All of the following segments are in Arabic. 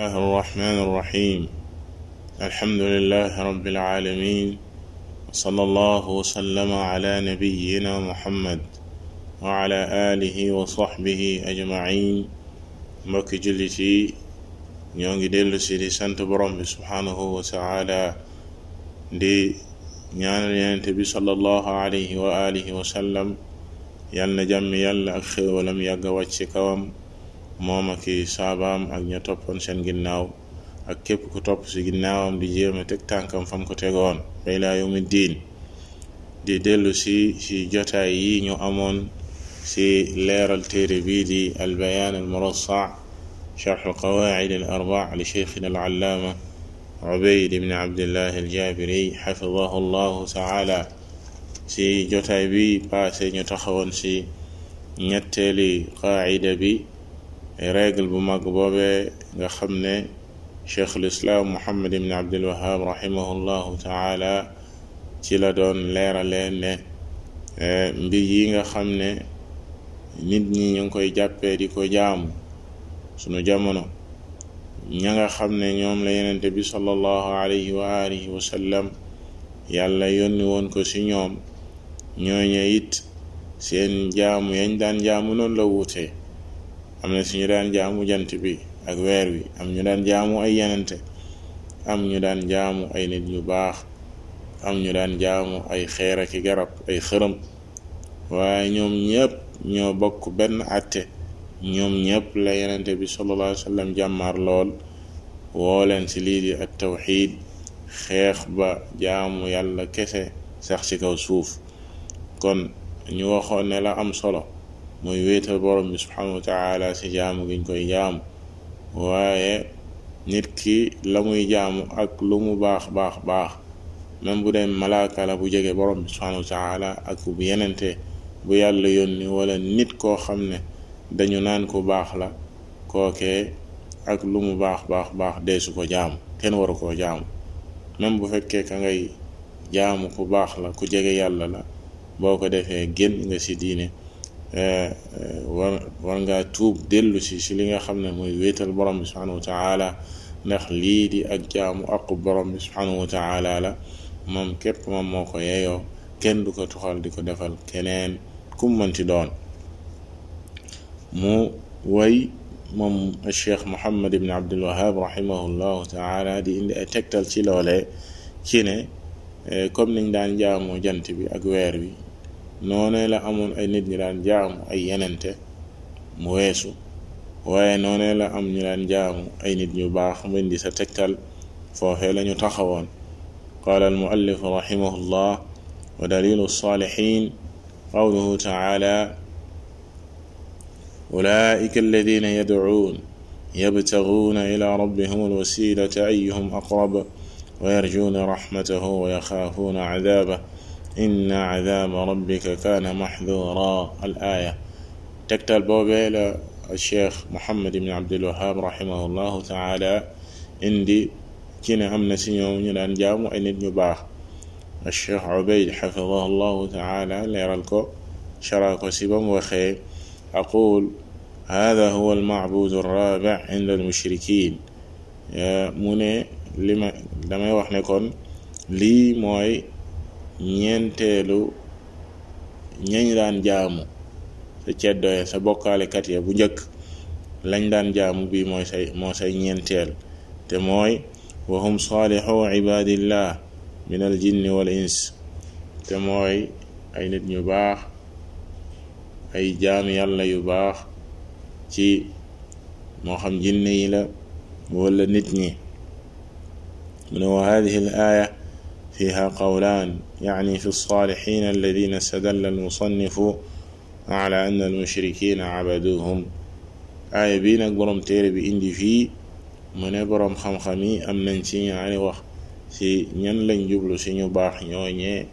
الله الرحمن الرحيم. الحمد لله رب العالمين. صلى الله وسلم على نبينا محمد وعلى آله وصحبه أجمعين. مكي جلتي نيونغي ديلو سيدي سانت بروم سبحانه وتعالى دي نيان ينتبي صلى الله عليه وآله وسلم يلا جم يلا أخي ولم يقوى كوام moom ak i ak ña toppoon seen ginnaaw ak képp ku topp si ginnaawam di jéem a teg tànkam fam ko tegoon ba ilaa yawmi diin di dellu si si jotaay yi ñu amoon si leeral téere bii di albayaan almurassa sharx alqawaacid alarbac li cheikhina alallaama ubayd ibn abdillah aljaabiri xafidahu allahu taala si jotaay bi paase ñu taxawoon si ñetteeli qaacida bi règle bu mag boobee nga xam ne cheikhul islaam muhammad ibn abdul wahab rahimahullahu taala ci la doon leeraleen ne mbir yi nga xam ne nit ñi ñu ngi koy jàppee di ko jaamu sunu jamono ña nga xam ne ñoom la yenente bi sallallahu alayhi wa alihi wa yàlla yónni woon ko ci ñoom ñooñe it seen jaamu yañ daan jaamu noonu la wuute. Am na si ñu daan jaamu jant bi ak weer wi. Am ñu daan jaamu ay yenente. Am ñu daan jaamu ay nit ñu baax. Am ñu daan jaamu ay xeer garab ay xërëm. Waaye ñoom ñëpp ñoo bokk benn àtte. Ñoom ñëpp la yenente bi sallallahu alayhi wa sallam jàmmaar lool. Woo leen ci lii di at tawxiid xeex ba jaamu yàlla kese sax ci kaw suuf. Kon ñu waxoon ne la am solo. Muy wéetal borom bi subhanahu wa ci jaamu giñ koy jaamu. Waaye nit ki la muy jaamu ak lu mu baax baax baax même bu dee malaaka la bu jege borom bi subhanahu ak bu yenente bu yàlla yónni wala nit koo xam ne dañu naan ku baax la kookee ak lu mu baax baax baax deesu ko jaamu kenn waru koo jaamu. Même bu fekkee ka ngay jaamu ku baax la ku jege yàlla la boo ko defee génn nga ci diine. War ngaa tuub dellu si si li nga xam ne muy wéetal borom bi subhanahu wa taala ndax lii di ak jaamu aqu borom bi subhanahu wa taala la moom képp moom moo ko yeyoo kenn du ko tuxal di ko defal keneen kum mënti doon mu way moom cheikh muhammad ibn abdul wahab rahimahullahu taala di indi ay tegtal ci loole ci ne comme niñ daan jaamu jant bi ak weer bi noonee la amoon ay nit ñi daan jaamu ay yenente mu weesu waaye noonee la am ñu daan jaamu ay nit ñu baax mu indi sa tegtal foofee lañu taxawoon qaala almuallif rahimahullah wa dalilu salihin qawluhu taala أولئك الذين يدعون يبتغون إلى ربهم الوسيلة أيهم أقرب ويرجون رحمته ويخافون عذابه إن عذاب ربك كان محذورا. الآية. تكتل بوبيل الشيخ محمد بن عبد الوهاب رحمه الله تعالى. عندي كنا أمن سنيوم ينان جامو أي نباح الشيخ عبيد حفظه الله تعالى. ليرالكو شراكو سيبم وخير أقول هذا هو المعبود الرابع عند المشركين. mu ne li ma damay kon lii mooy ñeenteelu ñañ daan jaamu sa ceddoye sa bokkaale kat ya bu njëkk. Lañ daan jaamu bi mooy say, moo say ñeenteel. Te mooy, wa hum saalixu ibadillah min al jinni wal ins. Te mooy, ay nit ñu baax, ay jaam yàlla yu baax ci moo xam jinne yi la wala nit ñi. Mu ne wa hadihi al aya فيها قولان يعني في الصالحين الذين سدل المصنف على أن المشركين عبدوهم. أي بين قرم تير بإندي في من قرم خمخمي أم منتين يعني وخ في ينلن جبل سنو باح نيوني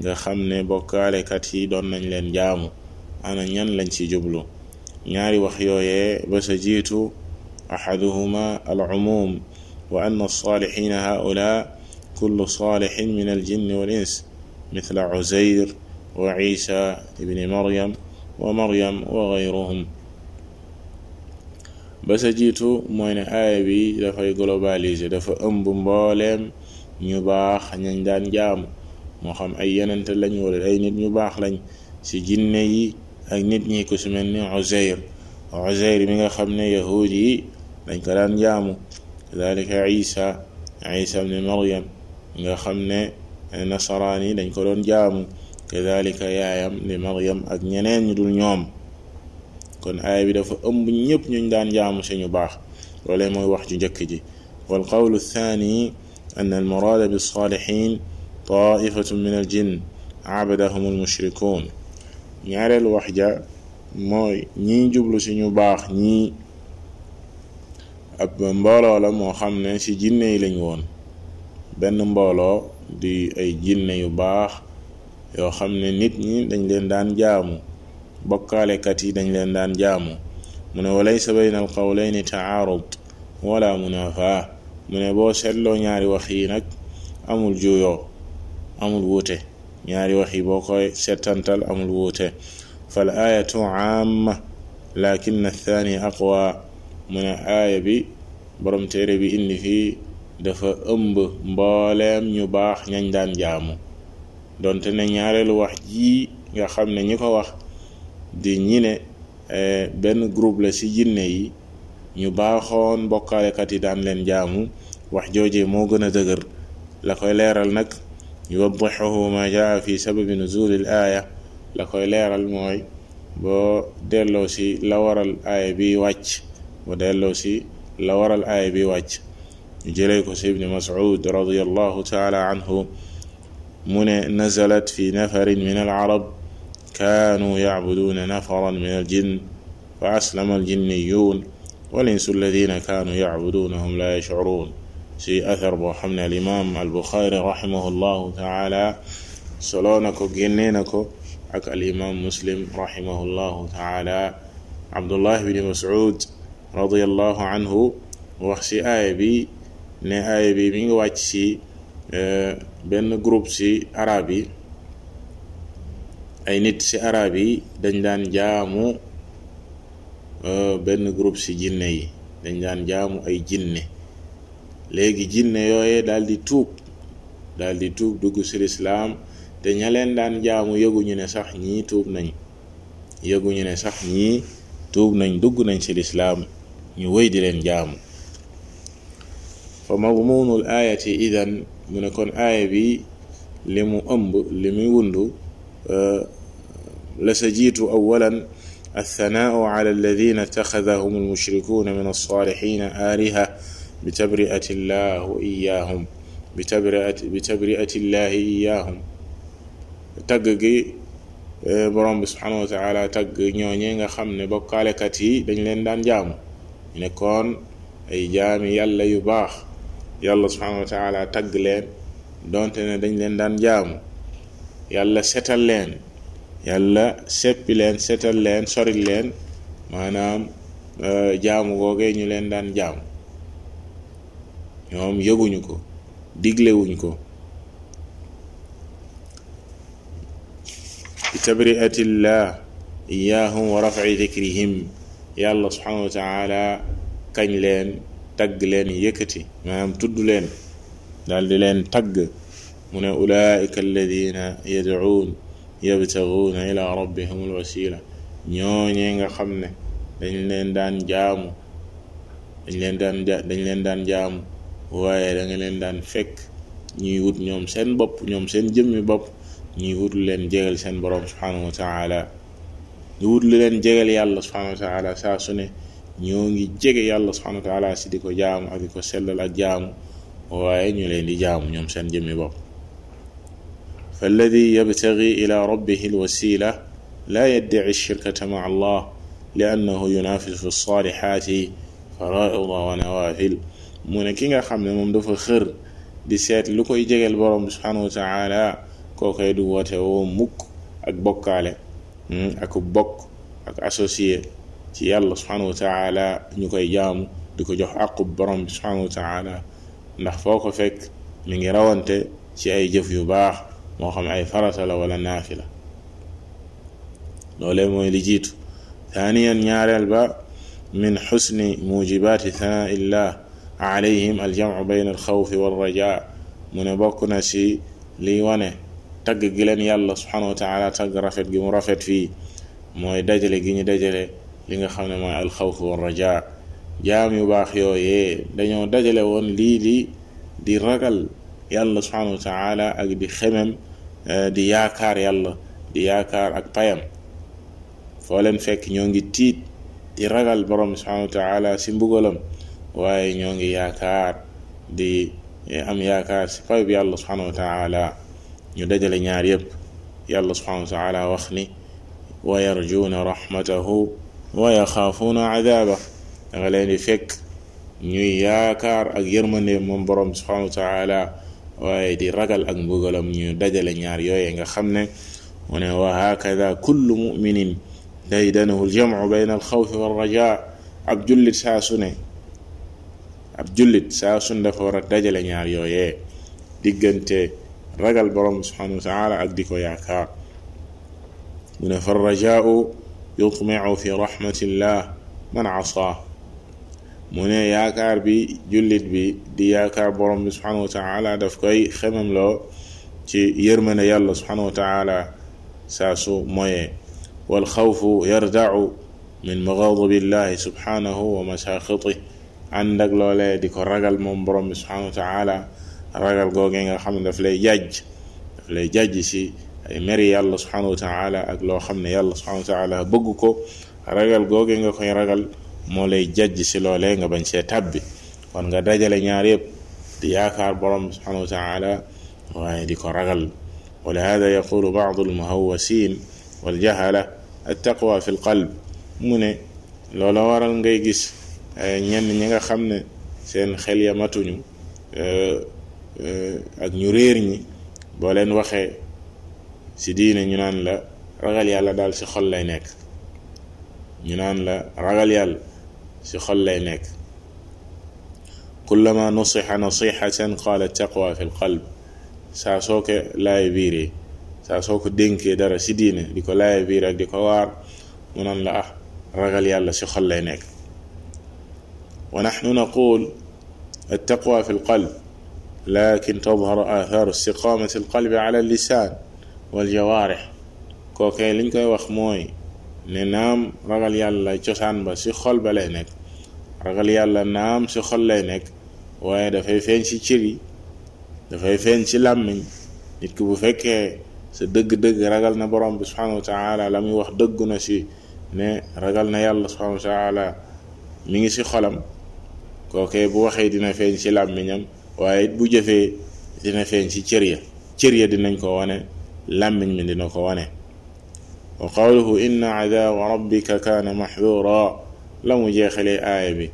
ده خمنا بكال كتي دون من لن جامو. أنا ينلن سي جبل نياري وخيوي بس جيتو أحدهما العموم وأن الصالحين هؤلاء كل صالح من الجن والإنس مثل عزير وعيسى ابن مريم ومريم وغيرهم. بس جيتو موين آية آي بي دفا يقلوباليزي دفا أمبم بولم نباخ نندان جام مخم أيان انت لن يولد أي نت نباخ لن سي جنني أي نت نيكو سمني عزير. وعزير ميغا خمني يهودي لن كران جامو. ذلك عيسى عيسى ابن مريم. Nga xam ne nasaraan yi dañ ko doon jaamu kadalika yaayam ni Maryam ak ñeneen ñu dul ñoom kon aaya bi dafa ëmb ñëpp ñuñ daan jaamu ci ñu baax loolee mooy wax ju njëkk ji wal qawlu thani an al murada bis salihin taifatun min al jinn abadahum al mushrikun ñaareelu wax ja mooy ñii jublu ci ñu baax ñii ab mbooloo la moo xam ne jinne yi lañ woon benn mbooloo di ay jinne yu baax yoo xam ne nit ñi dañ leen daan jaamu. Bokkaalekat yi dañ leen daan jaamu. Mu ne walaysa bayna al qawlayni taarud wala munafaa mu ne boo seetloo ñaari wax yi nag amul juyoo amul wuute. Ñaari wax yi boo koy settantal amul wuute. Fal ayatu amma lakin athani aqwa mu ne aaya bi borom téere bi indi fii dafa ëmb mbooleem ñu baax ñañ daan jaamu. Donte ne ñaareelu wax jii nga xam ne ñi ko wax di ñi ne benn groupe la ci jinne yi ñu baaxoon bokkaalekat yi daan leen jaamu wax joojee moo gën a dëgër. La koy leeral nag yuwaddixuhu ma jaa fi sababi nuzulil aaya. La koy leeral mooy boo delloo ci la waral aaya bi wàcc boo delloo ci la waral aaya bi wàcc. جليكوس بن مسعود رضي الله تعالى عنه. من نزلت في نفر من العرب كانوا يعبدون نفرا من الجن فأسلم الجنيون والإنس الذين كانوا يعبدونهم لا يشعرون. في أثر بوحمنا الإمام البخاري رحمه الله تعالى. سلونكو جنينكو. أك الإمام مسلم رحمه الله تعالى. عبد الله بن مسعود رضي الله عنه. وخسي آيبي ne aaya bi mi ngi wàcc ci benn groupe ci arab yi. Ay nit ci arab yi dañ daan jaamu benn groupe ci jinne yi. Dañ daan jaamu ay jinne. Léegi jinne yooye daal di tuub daal tuub dugg ci lislaam te ña leen daan jaamu yëguñu ne sax ñii tuub nañ. Yëguñu ne sax ñii tuub nañ dugg nañ ci lislaam ñu wéy di leen jaamu. فمضمون الآية إذن منكون آية بي لم أمب لم يوند آه، لسجيت أولا الثناء على الذين اتخذهم المشركون من الصالحين آلهة بتبرئة الله إياهم بتبرئة, بتبرئة الله إياهم. تجقي آه، برام سبحانه وتعالى تقجي نيونيين خمني بقالكتي بين لندن جام نكون أي جام يلا يباخ. Yàlla subhanahu wa taala leen donte ne dañ leen daan jaamu. Yàlla setal leen yàlla seppi leen setal leen soril leen maanaam jaamu googee ñu leen daan jaamu. Ñoom yëguñu ko diglewuñ ko. Tabriatillah iyaahum wa rafci dikrihim yàlla subhanahu wa kañ leen tagg leen yëkkati maanaam tudd leen daal di leen tagg mu ne ulaika alladina yadcuun yabtaguuna ila rabbihum alwasila ñooñee nga xam ne dañ leen daan jaamu dañ leen daan dañ leen daan jaamu waaye da nga leen daan fekk ñuy wut ñoom seen bopp ñoom seen jëmmi bopp ñuy wut lu leen jegal seen borom subhanahu wa taala ñu wut lu leen jegal yàlla subhanahu wa taala saa su ne ñoo ngi jege yàlla subhanahu wa taala si di ko jaamu ak di ko sellal ak jaamu waaye ñu leen di jaamu ñoom seen jëmmi bopp فالذي يبتغي إلى ربه الوسيلة لا يدعي الشركة مع الله لأنه ينافس في الصالحات فرائض ونوافل mu ne ki nga xam ne moom dafa xër di seet lu koy jegeel borom bi subhanahu wa taala kookoy du woote woo mukk ak bokkaale ak bokk ak associé ci yàlla subhanahu wa taala ñu koy jaamu di ko jox aqub borom bi subhanahu wa taala ndax foo ko fekk mi ngi rawante ci ay jëf yu baax moo xam ay farata la wala naafila loolee mooy li jiitu thaniyan ñaareel ba من حسن موجبات ثناء الله عليهم الجمع بين الخوف والرجاء من بوكنا سي لي wane tagg gi leen yàlla subhanahu wa taala tagg rafet gi mu rafet fii mooy dajale gi ñu dajale li nga xam ne mooy alxawf wa raja jaam yu baax yooyee dañoo dajale woon lii di di ragal yàlla subhanahu wa ak di xemem di yaakaar yàlla di yaakaar ak payam. Foo leen fekk ñoo ngi tiit di ragal borom subhanahu wa taala si mbugalam waaye ñoo ngi yaakaar di am yaakaar si pay yàlla subhanahu wa ñu dajale ñaar yépp. Yàlla subhanahu wa wax ni wa yarjuuna rahmatahu yaxaafuuna adaaba danga leen di fekk ñuy yaakaar ak yërmandeem moom borom subhanahu wa taala waaye di ragal ak mbugalam ñu dajale ñaar yooye nga xam ne mu ne wa hakada kullu muminin daydanahu aljamcu bayna alxawfi walraja ab jullit saa su ne ab jullit saa su ne dafa war a dajale ñaar yooyee diggante ragal borom subhanahu wa taala ak di ko yaakaar mu ne fa rajaau يطمع في رحمة الله. من عصاه؟ من ياكار بي جلد بي. دي ياكار بروم سبحانه وتعالى. دفكي خمم لو تي يرمنا يالله سبحانه وتعالى. ساسو موي والخوف يردع من مغضب الله سبحانه ومساخطه عندك لولا دي كو رغال موم بروم سبحانه وتعالى. رغال غوغي خا خمن دافلي جاج. دافلي جاج سي meri yàlla subhanahu wa taala ak loo xam ne yàlla subhanahu wa taala bëgg ko ragal googee nga koy ragal moo lay jàjj si loolee nga bañ see tàbbi kon nga dajale ñaar yëpp di yaakaar borom subhanahu wa taala waaye di ko ragal ولهذا يقول بعض المهوسين والجهلة التقوى في القلب ne loola waral ngay gis ñenn ñi nga xam seen xel ya matuñu ak ñu réer ñi boo leen waxee ci diine ñu naan la ragal yàlla daal ci xol lay nekk ñu naan la ragal yàlla ci xol lay nekk kullama nusixa nasixatan qaala taqwa fi lqalb saa soo ko laay biiree saa soo ko dénkee dara ci diine di ko laay biir ak di ko waar mu naan la ah ragal yàlla ci xol lay nekk wa naxnu naqul التقوى في القلب لكن تظهر آثار استقامة القلب على اللسان wal jawaare. Kookee liñ koy wax mooy ne naam ragal yàlla cosaan ba si xol ba lay nekk. Ragal yàlla naam si xol lay nekk. Waaye dafay feeñ ci cër yi dafay feeñ ci làmmiñ. Nit ki bu fekkee sa dëgg-dëgg ragal na borom bi subhanahu wa la muy wax dëggu na si ne ragal na yàlla subhanahu wa mu ngi si xolam kookee bu waxee dina feeñ si làmmiñam. Waaye it bu jëfee dina feeñ ci cër ya. Cër ya dinañ ko wane لمن من دنوكواني وقوله إن عذاب ربك كان محذورا. لم يجيخلي آية بي.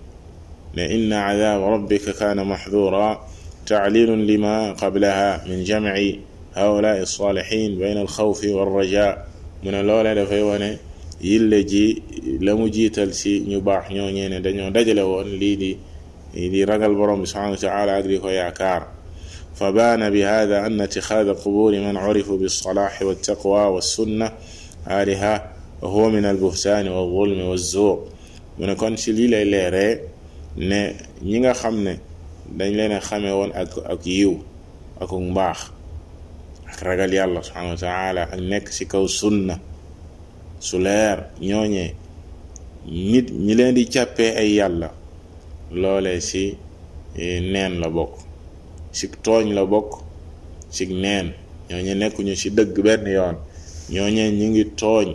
لإن عذاب ربك كان محذورا. تعليل لما قبلها من جمع هؤلاء الصالحين بين الخوف والرجاء. من الأولى لفيواني yillaji lamu jital ci ñu bax ñoo ñene dañoo dajale won li di di ragal borom subhanahu فبان بهذا أن اتخاذ قبور من عرف بالصلاح والتقوى والسنة آلهة هو من البهتان والظلم والزور. من كون سي لي لي ري ني نيغا خامني دنج لينا خامي وون اك أك يو أك مباح أك رجال الله سبحانه وتعالى أك نيك سي كو سنة. سولير نيوني. نيت ني لين دي تيابي أي يالا لولاي سي نين لا بوكو si tooñ la bokk si neen. Ñooñe nekkuñu ci dëgg benn yoon. Ñooñe ñi ngi tooñ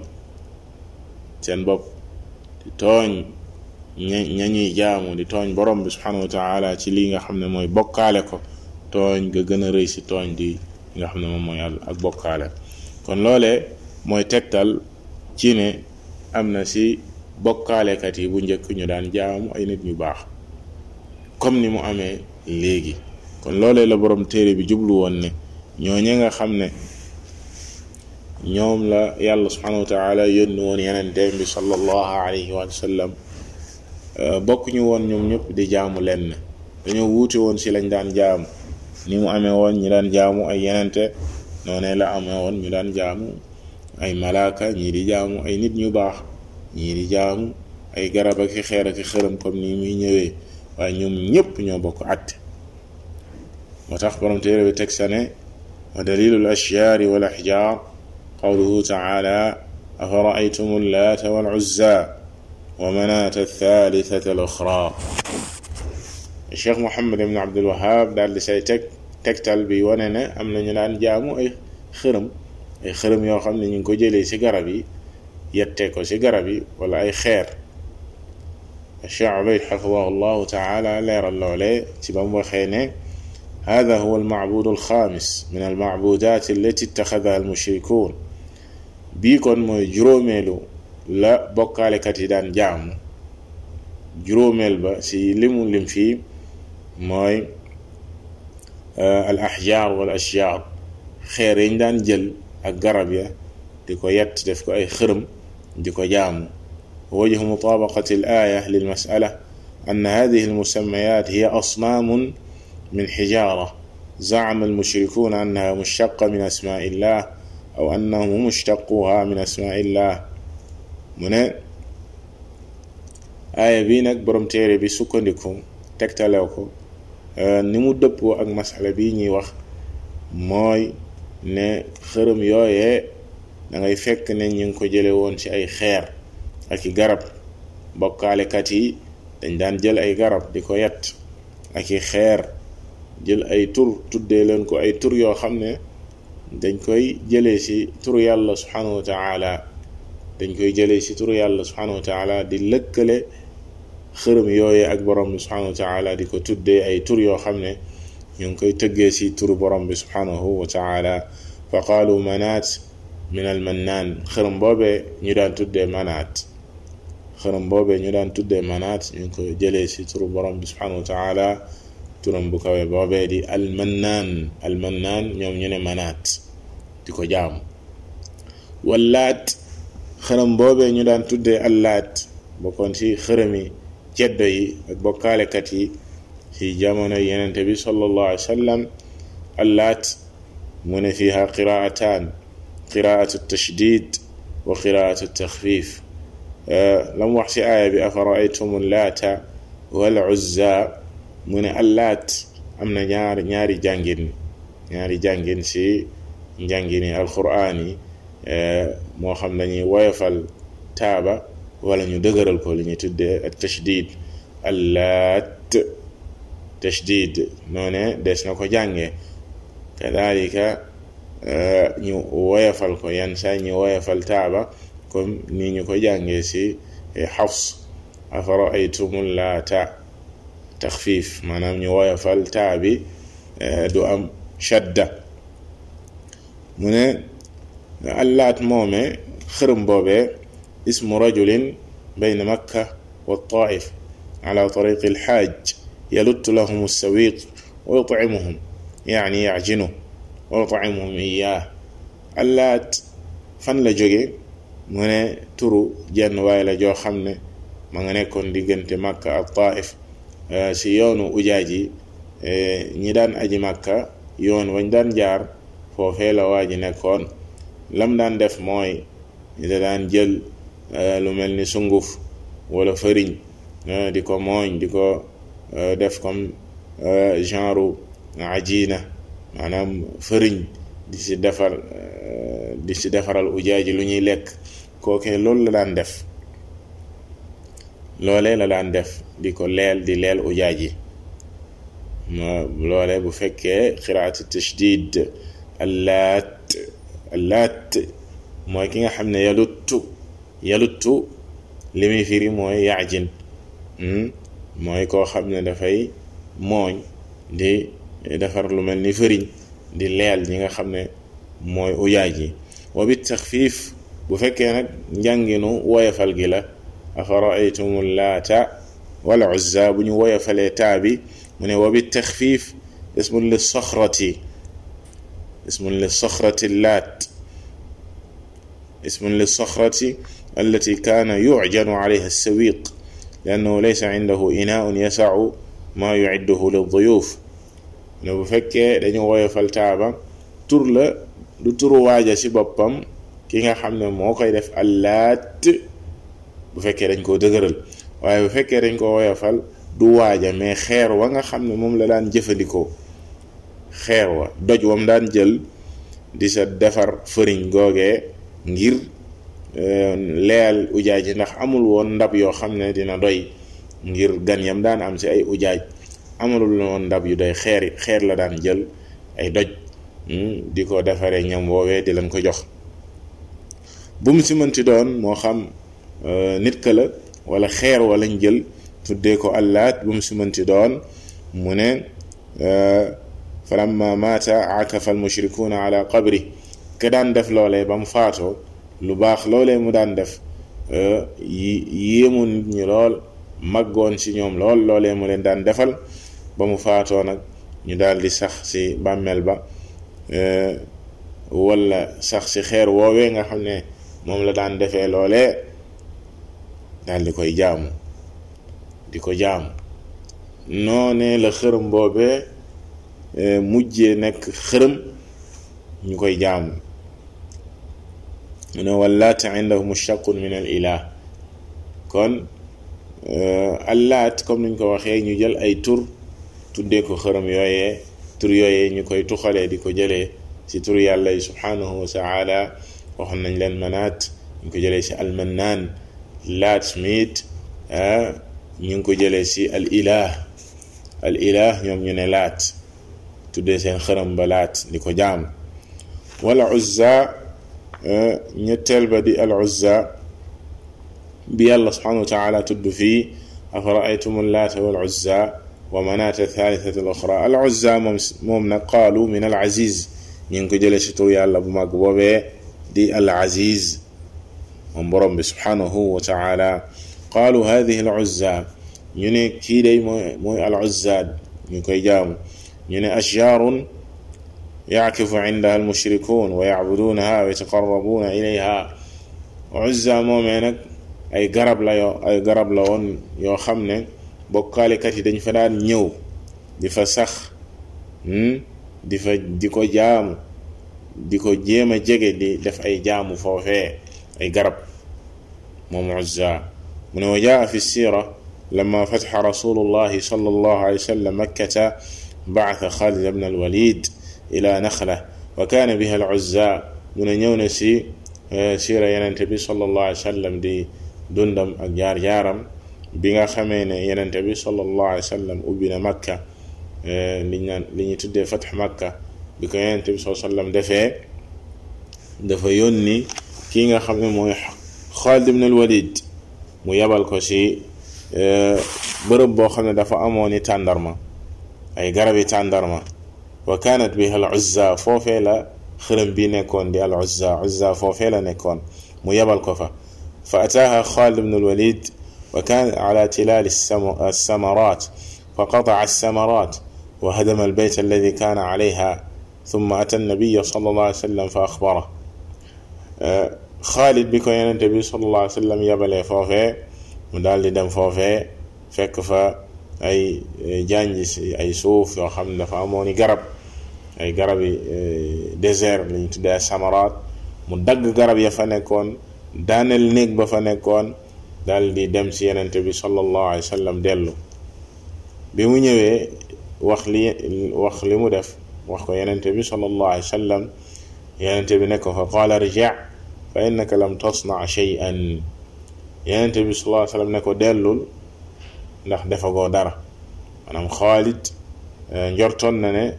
seen bopp. Di tooñ ña ñuy jaamu. Di tooñ borom bi subhanahu wa taala ci lii nga xam ne mooy bokkaale ko. Tooñ ga gën a rëy ci tooñ di nga xam ne moom mooy yàlla ak bokkaale. Kon loolee mooy tegtal ci ne am na si bokkaalekat yi bu njëkk ñu daan jaamu ay nit ñu baax. Comme ni mu amee léegi. Kon loolee la borom téere bi jublu woon ne ñooñe nga xam ne ñoom la yàlla subhanahu wa taala yónni woon dem bi sallallahu alayhi wa sallam bokk ñu woon ñoom ñëpp di jaamu lenn dañoo wuute woon si lañ daan jaamu ni mu amee woon ñu daan jaamu ay yenente noonee la amee woon ñu daan jaamu ay malaaka ñii di jaamu ay nit ñu baax ñii di jaamu ay garab ak xeer ak xërëm comme ni muy ñëwee waaye ñoom ñëpp ñoo bokk àtte متاخ برم تيري بتكسني ودليل الأشياء والأحجار. قوله تعالى أفرأيتم اللات والعزى ومنات الثالثة الأخرى. الشيخ محمد بن عبد الوهاب دار لسي تك تكتل بيوننا أم لنجلان جامو؟ أي خرم. أي خرم يوخم لنجنكو جلي سيقربي. يتكو سيقربي. ولا أي خير. الشيخ عبيد حفظه الله تعالى. لير الله عليه تبا مبخيني هذا هو المعبود الخامس من المعبودات التي اتخذها المشركون. بيكون موي جروميلو. لا بوكالي كاتيدان جام. جروميل با سي ليمو ليم في موي آه، الأحجار والأشجار. خير دان جيل اك غرب يا. ديكو أي خرم ديكو جام. وجه مطابقة الآية للمسألة أن هذه المسميات هي أصنام من حجارة زعم المشركون أنها مشتقة من أسماء الله أو أنهم مشتقوها من أسماء الله mu ne aaya bii nag borom téere bi sukkandiku tegtalew ko ni mu dëppoo ak masala bi ñuy wax mooy ne xërëm yooyee da ngay fekk ne ñu ngi ko jële woon ci ay xeer ak i garab bokkaalekat yi dañ daan jël ay garab di ko yett ak i xeer jël ay tur tuddee leen ko ay tur yoo xam ne dañ koy jëlee ci turu yàlla subhanahu wa taala dañ koy jëlee ci turu yàlla subhanahu wa taala di lëkkale xërëm yooye ak borom bi subhanahu wa taala di ko tuddee ay tur yoo xam ne ñu ngi koy tëggee ci turu borom bi subhanahu wa taala fa qaalu manaat min al mannaan xërëm boobee ñu daan tuddee manaat xërëm boobee ñu daan tuddee manaat ñu ngi koy jëlee ci turu borom bi subhanahu wa taala turam bu kawe boobee di almannaan almannaan ñoom ñu ne manaat di ko jaamu wallaat xërëm boobee ñu daan tuddee allaat bokkoon ci xërëmi ceddo yi ak bokkaalekat yi ci jamono yenente bi sallallahu alayhi sallam allaat mu ne fiha qiraataan qiraatu tashdid wa qiraatu taxfif la mu wax ci aaya bi afara'aytum laata wal uzza mu ne allaat am na ñaar ñaari jàngin ñaari jàngin ci njàngini alquraan yi moo xam dañuy woyofal taaba wala ñu dëgëral ko li ñuy tuddee ak tashdid allaat tashdid noone des na ko jànge. Kadalika ñu woyofal ko yan saa ñu woyofal taaba comme ni ñu ko jàngee ci xafs afara'aytumu laata? تخفيف معناه من يوايا فالتعبي آه، دو أم شدة. من اللات مومي خرم بوبي اسم رجل بين مكة والطائف على طريق الحاج. يلت لهم السويق ويطعمهم يعني يعجنه ويطعمهم إياه. اللات فن لجوجي من ترو جن وايلا خمنة. ما نكون ديجنت مكة الطائف. Si yoonu ujaaj yi ñi daan aji màkka yoon wañ daan jaar foofee la waa ji nekkoon. Lam daan def mooy da daan jël lu mel ni sunguf wala fëriñ di ko mooñ di ko def comme genre ajina maanaam fëriñ di si defar di si defaral ujaaji lu ñuy lekk. Kookee loolu la daan def. Loolee la daan def. Di ko leel di leel ujaaj yi. Loole bu fekkee xiraatu tashdid allaat allaat mooy ki nga xam ne yaluttu yaluttu li firi mooy yaajin mooy koo xam ne dafay mooñ di defar lu mel ni fëriñ di leel ñi nga xam ne mooy ujaaj yi. Wa bit taxfiif bu fekkee nag njànginu woyafal gi la afara'aytum laata والعزى بني ويا فليتابي من وبالتخفيف اسم للصخرة. اسم للصخرة اللات. اسم للصخرة التي كان يعجن عليها السويق لأنه ليس عنده إناء يسع ما يعده للضيوف. نبفك لأنه ويا فلتابا ترل دتر واجا سببهم كيغا خامن موكاي ديف اللات بفكر نكو دغرل waaye bu fekkee dañ ko woyofal du waaja mais xeer wa nga xam ne moom la daan jëfandikoo xeer wa doj wam daan jël di sa defar fëriñ googee ngir leyal ujaaj yi ndax amul woon ndab yoo xam ne dina doy ngir gan yam daan am si ay ujaaj. Amul woon ndab yu doy xeer xeer la daan jël ay doj di ko defaree ñam woowee di leen ko jox. Bu mu si mënti doon moo xam nit ka wala xeer wa lañ jël tuddee ko allaat bu mu si mënti doon mu ne falamma maata akafa almushrikuuna ala qabri ke daan def loolee ba mu faatoo lu baax loolee mu daan def yéemu nit ñi lool màggoon ci ñoom lool loolee mu leen daan defal ba mu faatoo nag ñu daal di sax ci bàmmeel ba walla sax ci xeer woowee nga xam ne moom la daan defee loolee daal di koy jaamu di ko jaamu noonee la xërëm boobee mujjee nekk xërëm ñu koy jaamu mu ne wallaat indahu mushtaqun min al ilah kon allaat comme niñ ko waxee ñu jël ay tur tuddee ko xërëm yooyee tur yooyee ñu koy tuxalee di ko jëlee ci tur yàlla yi subhanahu wa taala waxoon nañ leen manaat ñu ko jëlee ci almannaan laat smith ñu ngi ko jëlee si al ilah. Al ilah ñoom ñu ne laat. Tuddee seen xërëm ba laat di ko jaam. Wala uzza ñetteel ba di al uzza bi yàlla subhanahu wa taala tudd fii afara'aytum allaata wal uzza wa manaata thalithata al oxra al uzza moom moom nag qaalu min al aziz. Ñu ngi ko jëlee ci tur yàlla bu mag boobee di al aziz. من برم سبحانه وتعالى. قالوا هذه العزة. يني كيدي مو العزاد يكي يعني جام يني أشجار يعكف عندها المشركون ويعبدونها ويتقربون إليها. عزة مؤمنك أي قرب لأي أي قرب لون يو خمنا بقالي كتي دين فلان نيو. دي فسخ. دي فجيكو جام. ديكو جيما جيجي دي دفعي جامو فوفيه wa jaa fi sira lama fataxa rasulullahi sallallahu alayhi wa sallam makkata bacata xaalid ibn alwalid ila naxla wa kaana biha al uzza mu ne ñëw na si siira yenente bi sallallahu alayhi wa sallam di dundam ak jaar-jaaram bi nga xamee ne yenente bi sallallahu alayhi wa sallam ubbi na makka liñ naan li ñuy tuddee fatx makka bi ko yenente bi sallallahu alayhi wa sallam defee dafa yónni kii nga xam ne mooy Xaalid ibn al-Walid mu yabal ko si bërëb boo xam ne dafa amoon i tàndarma ay garabi tàndarma wa kaanat biha al uzza foofee la xërëm bi nekkoon di al uzza uzza foofee la nekkoon mu yabal ko fa fa ataaha Xaalid ibn al-Walid wa kaana ala tilaal as-samaraat fa qata'a as-samaraat wa hadama al-bayt alladi kaana alayha thumma ata an-nabiyya sallallahu alayhi wa sallam fa axbarahu Xaalid bi ko Yonent bi sallallahu alayhi wa sallam yabalee foofee mu daal di dem foofee fekk fa ay janj si ay suuf yoo xam ne dafa amoon i garab ay garab yi désert lañu tuddee samaraat mu dagg garab ya fa nekkoon daaneel néeg ba fa nekkoon daal di dem si Yonent bi sallallahu alayhi wa sallam dellu bi mu ñëwee wax li wax li mu def wax ko Yonent bi sallallahu alayhi wa sallam Yonent bi ne ko fa qaala rji' فإنك لم تصنع شيئا. يعني بي صلى الله عليه وسلم نكو دلل ناخ دافاغو دارا مانام خالد نيورتون نني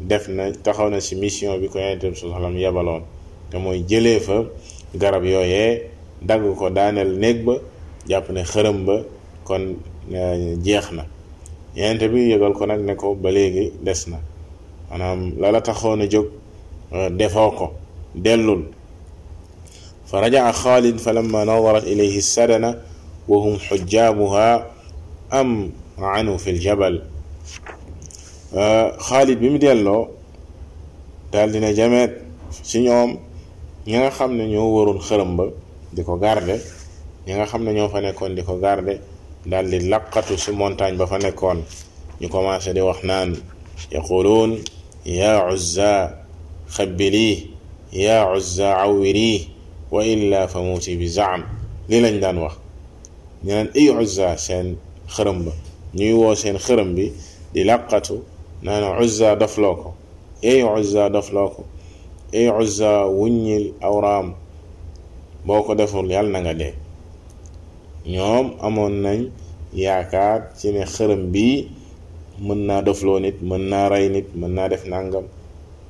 دفنا تاخونا سي ميسيون بي كو ينتي صلى الله عليه وسلم يابالون تا موي جيلي فا كو دانيل نيك با خرم با كون جيخنا ينتي بي يغال كو نكو باليغي دسنا مانام لا لا جوك دافوكو دلل fa rajaa Xaalid fa lamma nadarat ilayhi sadana wa hum xujjaabuha am anu fi ljabal Xaalid bi mu delloo daal dina jameet ci ñoom ñi nga xam ne ñoo waroon xërëm di ko garde ñi nga xam ne ñoo fa nekkoon di ko garde daal di laqatu ci montagne ba fa nekkoon. Ñu commencé di wax naan yaquluun ya Uzza xabbilii ya Uzza awwirii wa illa fa muuti bi zaam. Lii lañ daan wax. Ñu naan ay seen xërëm ba. Ñuy woo seen xërëm bi di làqatu naan uzza uzza dofloo ko. Ay uzza wuññil awraam. Boo ko deful yàlla na nga dee. Ñoom amoon nañ yaakaar ci ne xërëm bii mën naa dofloo nit mën naa rey nit mën naa def nàngam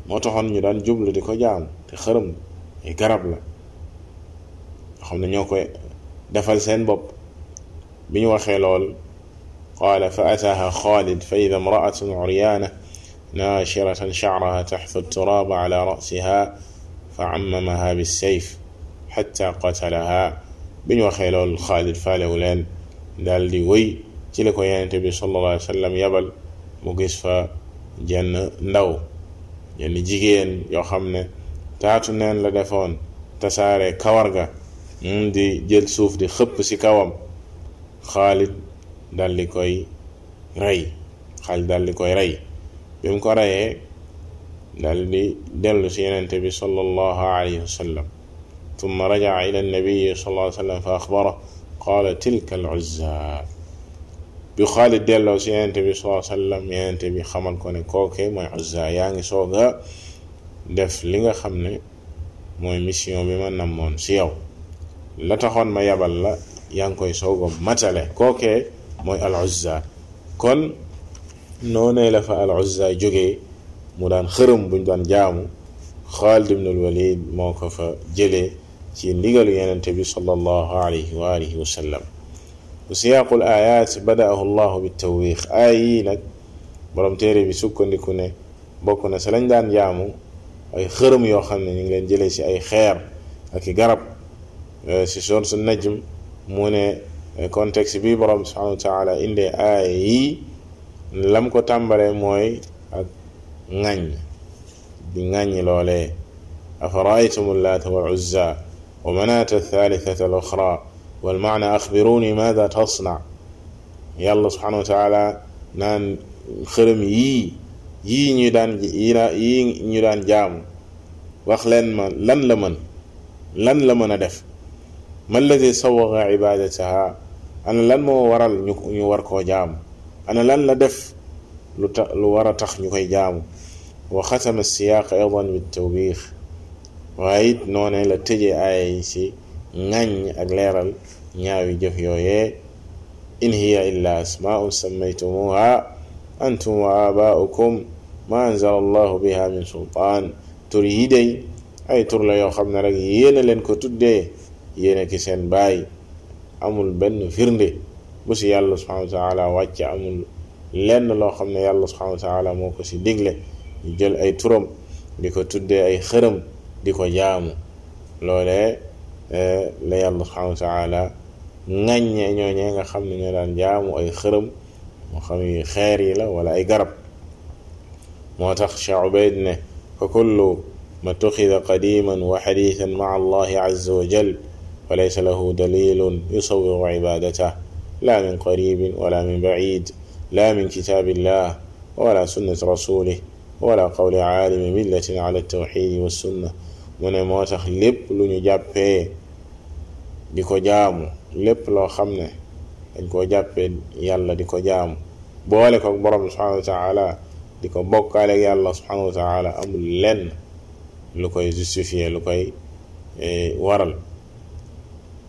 moo taxoon ñu daan jublu di ko jaamu te xërëm ay garab la. xam na ñoo koy defal seen bopp. قال فأتاها خالد فإذا امرأة عريانة ناشرة شعرها تحت التراب على رأسها فعممها بالسيف حتى قتلها بن وخيل الخالد فاله لين دال دي وي تلك ويان تبي صلى الله عليه وسلم يبل مقس جن نو يعني جيجين يخمن تاتو نين لدفون تساري كورغا Hmm, di jël suuf di xëpp ci kawam. Xaalid dal di koy rey. Xaalid koy rey. Bi mu ko reyee dal di dellu si yenente bi sallallahu alayhi wa sallam. Tumma rajaa ila annabiyi sallallahu alayhi wa fa axbara qaala tilka al uzza bi Xaalid delloo ci yenente bi sallallahu alayhi wa bi xamal ko ne kooke mooy uzza yaa ngi sooga def li nga xam ne mooy mission bi ma namoon ci yow. la taxoon ma yabal la yaa ngi koy soog a matale. Kookee mooy al uzza kon noonee la fa al uzza jógee mu daan xërëm buñ daan jaamu. Xaalid ibn al Walid moo ko fa jëlee ci ndigalu yenente bi sallallahu alayhi wa alihi wa sallam. Siyaaqul bi nag borom téere bi sukkandiku ne bokk na si lañ daan jaamu ay xërëm yoo xam ne ñu ngi leen jëlee si ay xeer ak i garab. Euh, si sourate najm mu ne euh, contexte bi borom subhanahu wa taala indee aaya yi lam ko tàmbalee mooy ak ŋàññ loole ŋàññ loolee afara'aytum allaata wal uzza wa manaata thalithata al uxra wal maana axbiruni maada tasna yàlla subhanahu wa taala naan xërëm yii yii ñu daan yii ñu jaamu wax ma lan la mën lan la mën a def. Ma alladi sawaga ibadataha ana lan moo waral ñu ñu war koo jaamu ana lan la def lu ta lu war a tax ñu koy jaamu wa xatama siyaaq aydan bi tawbiix waaye it noone la tëjee aaya yi si ŋàññ ak leeral ñaawi jëf yooyee in hiya illa asmaun sammaytumuha antum wa abaaukum ma anzala allahu biha min sultaan tur yi day ay tur la yoo xam ne rek yéena leen ko tuddee yéena ki seen baay amul benn firnde bu si yàlla subhanahu wa taala wàcce amul lenn loo xam ne yàlla subhanahu taala moo ko si digle. Ñu jël ay turam di ko tuddee ay xërëm di ko jaamu. Loolee la yàlla subhanahu wa taala ŋàññee ñooñee nga xam ne ñoo daan jaamu ay xërëm moo xam yi xeer yi la wala ay garab. Moo tax Cheikh Ubayd ne fa kullu ma tuxida qadiman wa xadiisan maa allahi azza wa jal وليس له دليل يصور عبادته لا من قريب ولا من بعيد لا من كتاب الله ولا سنة رسوله ولا قول عالم ملة على التوحيد والسنة. من موتخ لب لنو جابي ديكو جامو لب لو خمنا ديكو جابي يالا ديكو جامو بوالك أكبر سبحانه وتعالى ديكو بوك عليك يالا سبحانه وتعالى أم لن لكي جسفية لكي ورل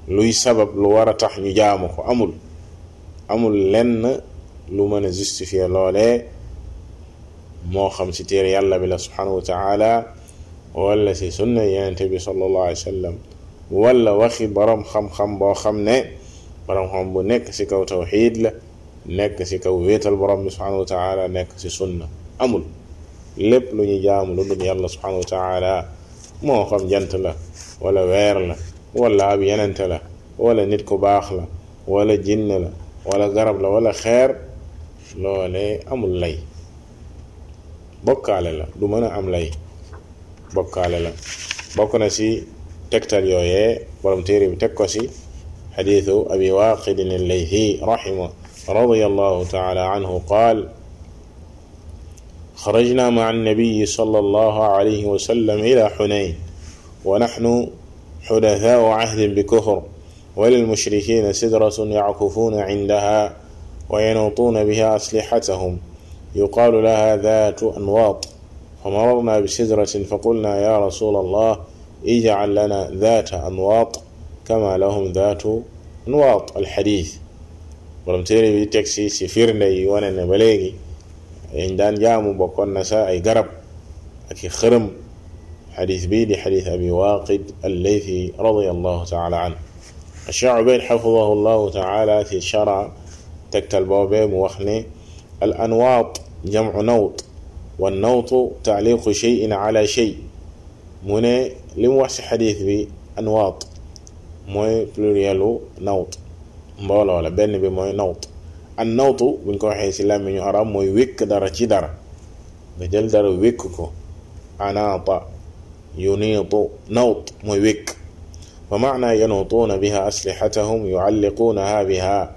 luy sabab lu war a tax ñu jaamu ko amul amul lenn lu mën a justifier loolee moo xam ci téere yàlla bi la subhanahu wa taala wala ci sunna yenente bi sallallahu alayhi wa sallam wala waxi borom xam-xam boo xam ne borom xam bu nekk ci kaw tawxiid la nekk ci kaw wéetal borom bi subhanahu wa taala nekk ci sunna amul lépp lu ñu jaamu lu dul yàlla subhanahu wa taala moo xam jant la wala weer la ولا اب يننت لا ولا نتكو كو باخ ولا جن لا ولا غرب لا ولا خير لولي امول لاي بوكال لا دو مانا أم لاي بوكال لا. بوكنا سي تكتال يوي بروم تيري تكو سي حديث أبي واقد الليثي رحمه رضي الله تعالى عنه قال خرجنا مع النبي صلى الله عليه وسلم إلى حنين ونحن حدثاء عهد بكفر وللمشركين سدرة يعكفون عندها وينوطون بها أسلحتهم. يقال لها ذات أنواط. فمررنا بسدرة فقلنا يا رسول الله اجعل لنا ذات أنواط كما لهم ذات أنواط. الحديث. ولم تري بتكسي سفير ني وأنا نبليغي عندان جامو بقون نساء أي قرب أكي خرم. حديث بيدي حديث أبي واقد الليثي رضي الله تعالى عنه. الشعبين حفظه الله تعالى في شرع تكتل بوبي موخني الأنواط جمع نوط والنوط تعليق شيء على شيء. من لم وحش حديث بي أنواط. موي بلوريالو نوط. مبولا ولا بين بي موي نوط. النوط بنكو حي سلام من يعرام موي ويك تي دارا بجل دارا ويككو أناط ينيط نوط موي ويك ومعنى ينوطون بها أسلحتهم يعلقونها بها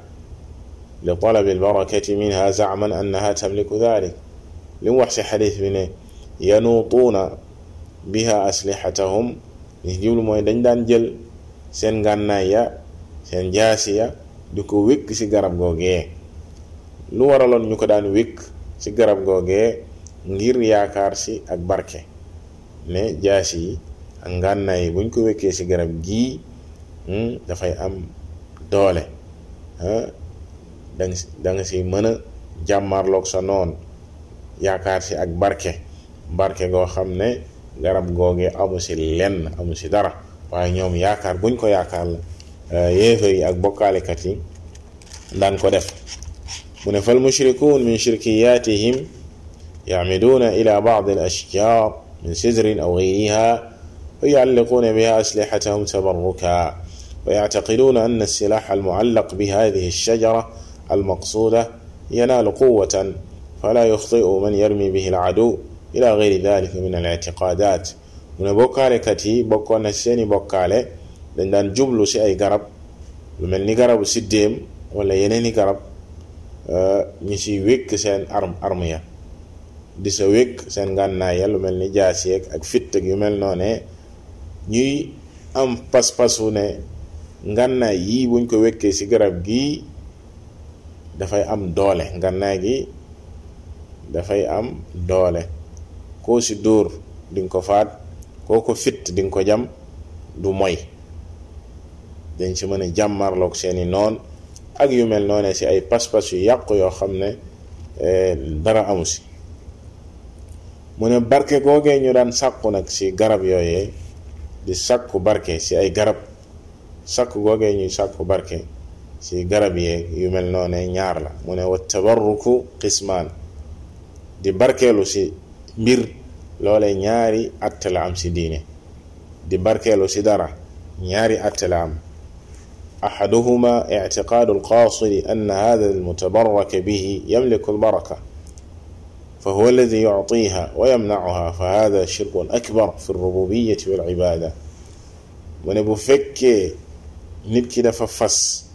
لطلب البركة منها زعما أنها تملك ذلك. لموحش حديث من ينوطون بها أسلحتهم. يجيب موي دنج دان سين غنايا سين جاسيا ديكو ويك سي غراب غوغي. lu waraloon ñu ko daan wékk ci garab googee ngir yaakaar si ak barke ne jaas yi ak ngànnaay yi buñ ko wékkee ci garab gii hmm, dafay am doole danga da danga si mën a jàmmarloog sa noon yaakaar si ak barke barke goo xam ne garab googee amu si lenn amu si dara waaye ñoom yaakaar buñ ko yaakaar la eh, yéefar yi ak bokkaalikat yi daan ko def. Mu ne fal mushrikuun min shirkiyatihim yamiduuna ila baad al ashjaar. من سدر أو غيرها ويعلقون بها أسلحتهم تبركا ويعتقدون أن السلاح المعلق بهذه الشجرة المقصودة ينال قوة فلا يخطئ من يرمي به العدو إلى غير ذلك من الاعتقادات. من بوكالي كتي بوكو نسيني بوكالي لأن جملو سي أي غرب لمن ني غرب سيديم ولا ينيني غرب ñi ci wékk seen arm arme ya di sa wékk seen ngànnaay ya lu mel ni jaasiyeeg ak fitt yu mel noone ñuy am pas-pasu ne ngànnaay yii buñ ko wékkee ci garab gii dafay am doole. Ngànnaay gi dafay am doole. Koo ci dóor di ko faat koo ko fitt di ko jam du moy. Dañ ci mën a jàmmarloog seeni noon ak yu mel noone ci ay pas-pas yu yàqu yoo xam ne dara amu si mu ne barke googee ñu daan sàkku nag si garab yooyee di sàkku barke si ay garab. Sàkku googee ñu sàkku barke si garab yee yu mel noone ñaar la. Mu ne wa tabarruku qismaan. Di barkeelu si mbir loole ñaari atte la am si diine. Di barkeelu si dara ñaari atte la am. Ahaduhuma ictiqaadu alqaasidi anna hada almutabaraka bihi yamliku albaraka فهو الذي يعطيها ويمنعها فهذا شرك أكبر في الربوبية والعبادة. ونبو فك نبكي دففص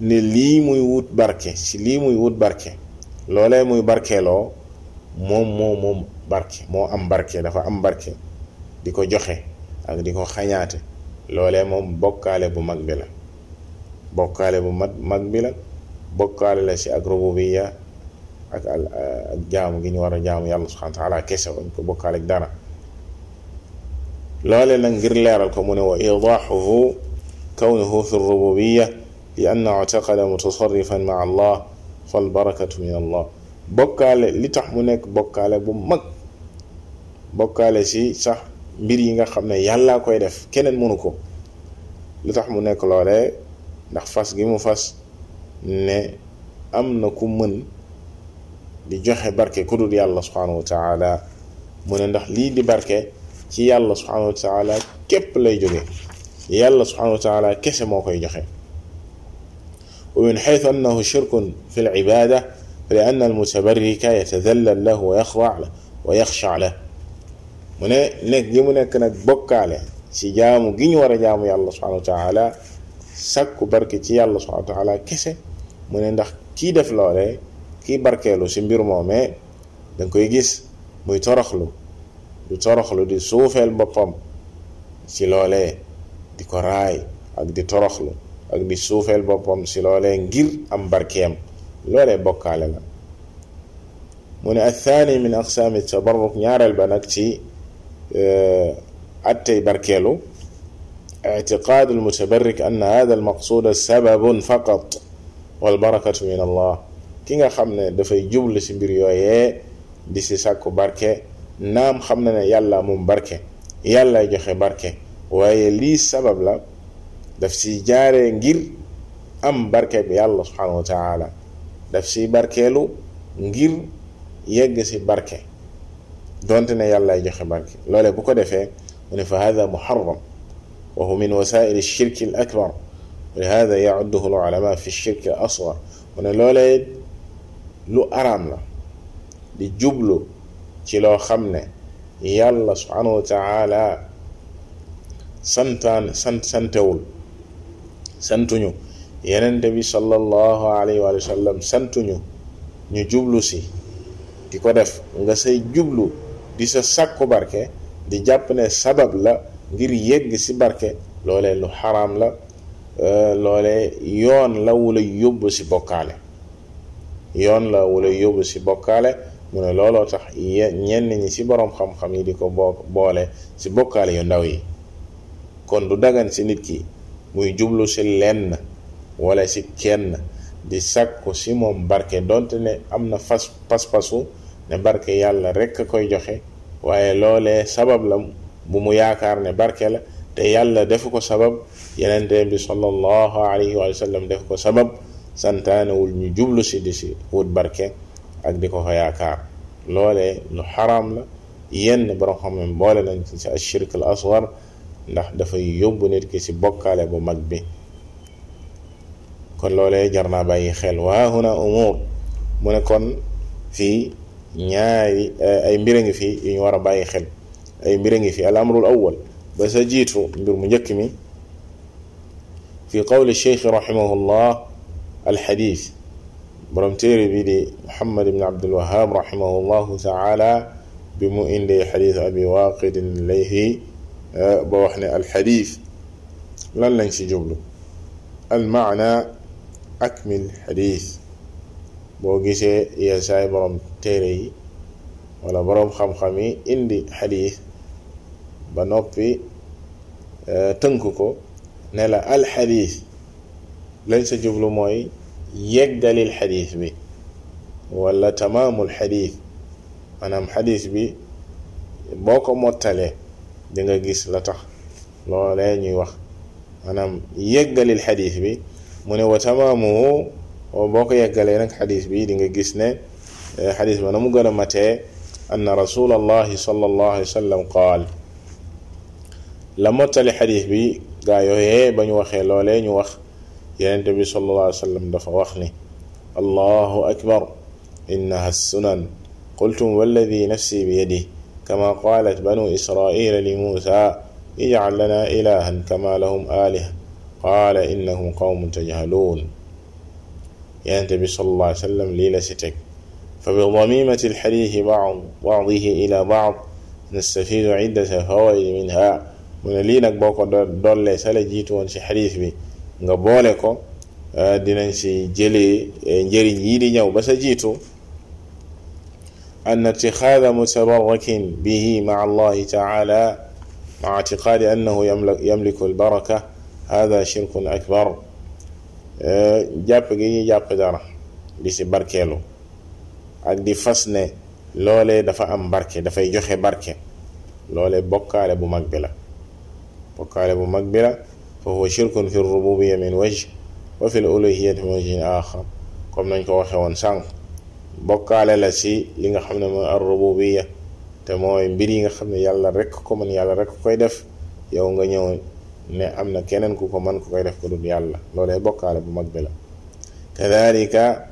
نلي موي بركة شلي موي ووت بركة. لولا موي بركة لو موم موم موم بركة مو أم بركة دفع أم بركة. ديكو جوخي أك ديكو خانيات لولا موم بوكالة بو مقبلة. بوكالة بو مقبلة. بوكالة لشي أقربو بيه ak ak jaamu gi ñu war a jaamu yàlla subhanahu wa taala kese wañ ko bokkaale ak dara. Loole nag ngir leeral ko mu ne wa idaxuhu kawnuhu fi rububiya li anna i'taqada mutasarrifan maa allah fal barakatu min allah. Bokkaale li tax mu nekk bokkaale bu mag bokkaale si sax mbir yi nga xam ne yàllaa koy def keneen mënu ko. Li tax mu nekk loole ndax fas gi mu fas ne am na ku mën di joxe barke ku dul yàlla subhanahu wa taala mu ne ndax lii di barke ci yàlla subhanahu wa taala képp lay jóge yàlla subhanahu wa taala kese moo koy joxe ومن حيث أنه شرك في العبادة فلأن المتبرك يتذلل له ويخضع له ويخشع له gi mu nekk nag bokkaale ci jaamu gi ñu war a jaamu yàlla subhanahu wa taala sàkku barke ci yàlla subhanahu wa taala kese mu ne ndax kii barkeelu ci mbir moomee danga koy gis muy toroxlu du toroxlu di suufeel boppam ci loolee di ko raay ak di toroxlu ak di suufeel boppam si loolee ngir am barkeem loolee bokkaale la mu ne athaani min aqsaami tabarruk ñaareel ba nag ci attey barkeelu اعتقاد المتبرك أن هذا المقصود سبب فقط والبركة من الله ki nga xam ne dafay jublu si mbir yooyee di si sàkku barke naam xam na ne yàlla moom barke yàlla joxe barke waaye lii sabab la daf si jaaree ngir am barke bi yàlla subhanahu wa taala daf si barkeelu ngir yegg si barke donte ne yàlla joxe barke loole bu ko defee mu ne fa hada muharram wa huwa min wasaili shirki al akbar wa lihada yaudduhu al ulama lu araam la di jublu ci loo xam ne yàlla subhanahu wa taala santaan sant santewul. Santuñu. Yenente bi sallallahu alayhi wa sallam santuñu ñu jublu si di ko def. Nga say jublu di sa sàkku barke di jàpp ne sabab la ngir yegg si barke loolee lu xaraam la loolee yoon la yóbbu si bokkaale yoon la wala yóbbu si bokkaale. Mu ne looloo tax ñenn ñi si boroom xam-xam yi di ko boo boole si bokkaale yu ndaw yi. Kon du dagan si nit ki muy jublu si lenn wala si kenn di sàkku si moom barke. Donte ne am na fas pas-pasu ne barke yàlla rekk a koy joxe waaye loolee sabab la bu mu yaakaar ne barke la te yàlla defu ko sabab. Yenente bi sallallahu alayhi wa sallam def ko sabab. Santaanewul ñu jublu si di si wut barke ak di ko fa yaakaar loolee lu xaraam la yenn borom xam ne boole nañ ci si ashirk al asgar ndax dafay yóbbu nit ki si bokkaale bu mag bi kon loolee jar naa bàyyi xel waa huna umur mu ne kon fii ñaari ay mbir a ngi fi yu ñu war a bàyyi xel ay mbir a ngi fi al amrul awwal ba sa jiitu mbir mu njëkk mi fi qawli cheikh rahimahullah الحديث. برمتيري بيدي محمد بن عبد الوهاب رحمه الله تعالى بمؤن لي حديث أبي واقد ليه آه، بوحنا الحديث. لن لنشي جمله المعنى أكمل حديث. بوغيسي يساي برمتيري ولا برم خم خمي إندي حديث. بنوبي آه، تنكوكو. نلا الحديث. لنشي جمله موي يجدل الحديث به ولا تمام الحديث. أنا حديث به بوكو موتالي. دينغا غيس لا تخ لولاي ني واخ. أنا يغال الحديث به من هو تمامه وبوكو يغال نك حديث به دينغا غيس ني. أه، حديث ما نمو غنا ماتي أن رسول الله صلى الله عليه وسلم قال لما تلي حديث بي. غايو هي باني واخ لولاي ني واخ. يعني النبي صلى الله عليه وسلم دفع وخني الله أكبر. إنها السنن. قلتم والذي نفسي بيده. كما قالت بنو إسرائيل لموسى اجعل لنا إلها كما لهم آله قال إنهم قوم تجهلون. ينتبه صلى الله عليه وسلم ليلة ستك. فبالضميمة الحديث بعض بعضه إلى بعض نستفيد عدة فوائد منها. من لينك بوكو دولي سلجيت ونشي حديث به nga boole ko dinañ si jëlee njëriñ yii di ñëw ba sa jiitu itixaada mutabarakin bihi maca allahi taala maca ictiqaadi annahu yamliku albaraka hada shirkun akbar jàpp gi ñuy jàpp dara di si barkeelu ak di fas ne loolee dafa am barke dafay joxe barke loolee bokkaale bu mag bi la bokkaale bu mag bi la fa huwa shirkun fi rububiya min wajh wa fi uluhiyati min wajhin axar comme nañ ko waxe woon sànq bokkaale la si li nga xam ne mooy ar rububiya te mooy mbir yi nga xam ne yàlla rek ko mën yàlla rek koy def yow nga ñëw ne am na keneen ku ko mën ku koy def ko dul yàlla bokkaale bu mag bi la kadalika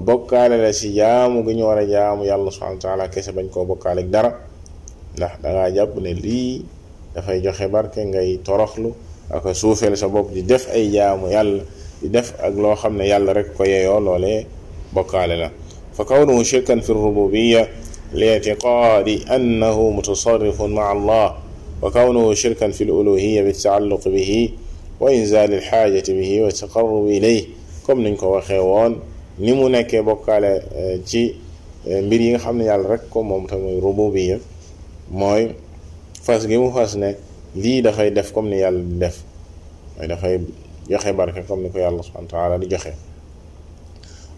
bokkaale la si jaamu gi ñu war a jaamu yàlla subhanahu wa taala kese bañ koo bokkaale dara ndax dangaa jàpp ne lii dafay joxe barke ngay toroxlu ak suufeel sa bopp di def ay jaamu yàlla di def ak loo xam ne yàlla rek ko yeyoo loolee bokkaale la fa kawnuhu shirkan fi rububiya li itiqaadi annahu mutasarrifun maa allah wa kawnuhu shirkan fi luluhiya bitaalluq bihi wa inzalil xaajati bihi wa taqarrubi ilayh comme niñ ko waxee woon ni mu nekkee bokkaale ci mbir yi nga xam ne yàlla rek ko moom te muy rububiya mooy fas gi mu fas ne lii dafay def comme ni yàlla di def. Mooy dafay joxe barke comme ni ko yàlla subhanahu taala di joxe.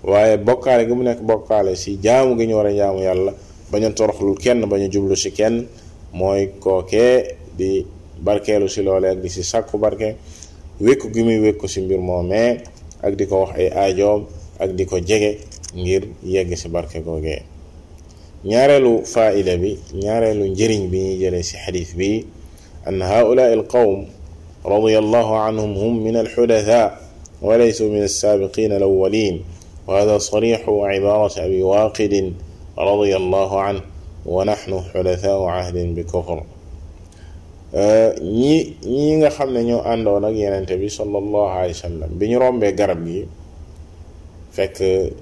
Waaye bokkaale gi mu nekk bokkaale si jaamu gi ñu war a jaamu yàlla bañ a toroxlul kenn bañ a jublu si kenn mooy kookee di barkeelu si loole ak di si sàkku barke wékku gi muy wékku si mbir moomee ak di ko wax ay aajoom ak di ko jege ngir yegg si barke googee. Ñaareelu faida bi ñaareelu njëriñ bi ñuy jëlee si xadis bi أن هؤلاء القوم رضي الله عنهم هم من الحدثاء وليسوا من السابقين الأولين وهذا صريح عبارة أبي واقد رضي الله عنه ونحن حدثاء عهد بكفر. أه، nii nga xamne ñoo àndoon ak Yonent bi صلى الله عليه وسلم bi ñuy rombee garab gi فك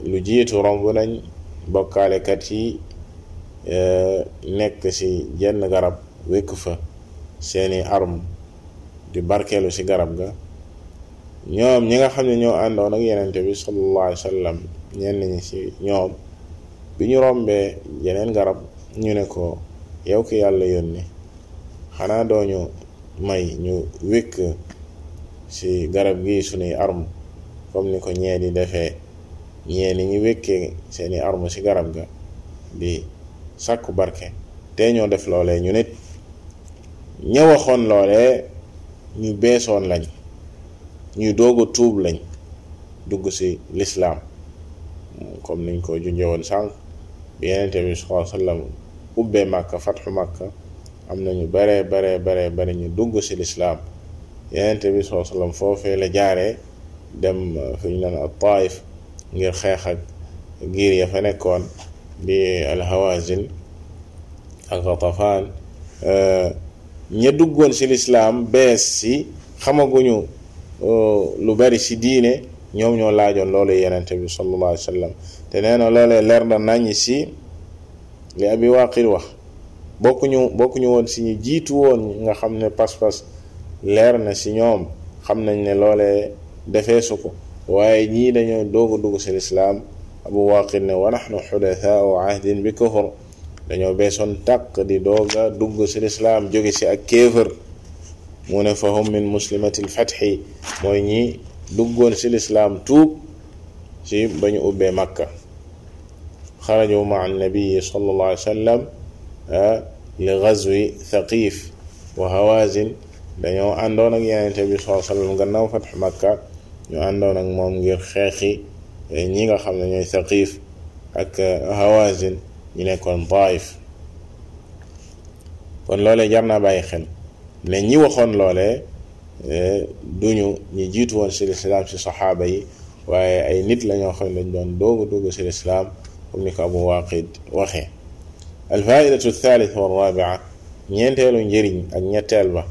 لو جيتو رومب نان بوكالي كاتي ا نيك سي جن غارب ويك فا seeni arme di barkeelu ci garab ga. Ñoom ñi nga xam ne ñoo àndoon ak yenente bi sallallahu alayhi wa sallam ñenn ñi ci ñoom bi ñu rombee yeneen garab ñu ne ko yow ki yàlla yónni xanaa dooñu may ñu wékk ci garab gi suñuy arme comme ni ko ñee di defee. Ñee ni ñu wékkee seeni arme ci garab ga di sàkku barke. Te ñoo def loolee ñu nit ña waxoon loolee ñu beesoon lañ ñuy doog tuub lañ dugg ci lislaam. Comme niñ ko junjewoon sànq bi yenente bi sallallahu alayhi ubbee màkka fatxu màkka am nañu ñu bare bare bare ñu dugg ci lislaam. Yenente bi sallallahu alayhi foofee la jaaree dem fi ñu naan ak taif ngir xeex ak giir ya fa nekkoon di alhawazin ak Ghatafaan ña duggoon ci lislaam bees si xamaguñu lu bari ci diine ñoom ñoo laajoon loolu yenente bi sallallahu alayhi te nee loolee leer na nàññ si li abi wax. Bokkuñu bokkuñu woon si ñu jiitu woon nga xam ne pas-pas leer na si ñoom. Xam nañ ne loolee defee su ko. Waaye ñii dañoo doog a dugg ci lislaam. Abu ne wa nahnu xudathaau ahdin bi kufr. Dañoo beesoon tàq di dooga dugg ci lislaam jóge ci ak kéefër mu ne fa hum min muslimatil fatxi mooy ñi duggoon ci lislaam tuub ci ba ñu ubbee makka xaraju ma annabiyi sallallahu alayhi wa sallam li gazwi thaqif wa hawazin dañoo àndoon ak yenente bi wa sallam gannaaw fatx makka ñu àndoon ak moom ngir xeexi ñi nga xam ne ñooy thaqif ak hawazin ñu nekkoon taif kon loolee jar naa bàyyi xel ne ñi waxoon loolee duñu ñi jiitu woon ci lislaam ci saxaaba yi waaye ay nit la ñoo xam ne dañ doon doogu dugg ci lislaam comme ni ko abu waaqid waxee alfaidatu thalith wa rabia ñeenteelu njëriñ ak ñetteel ba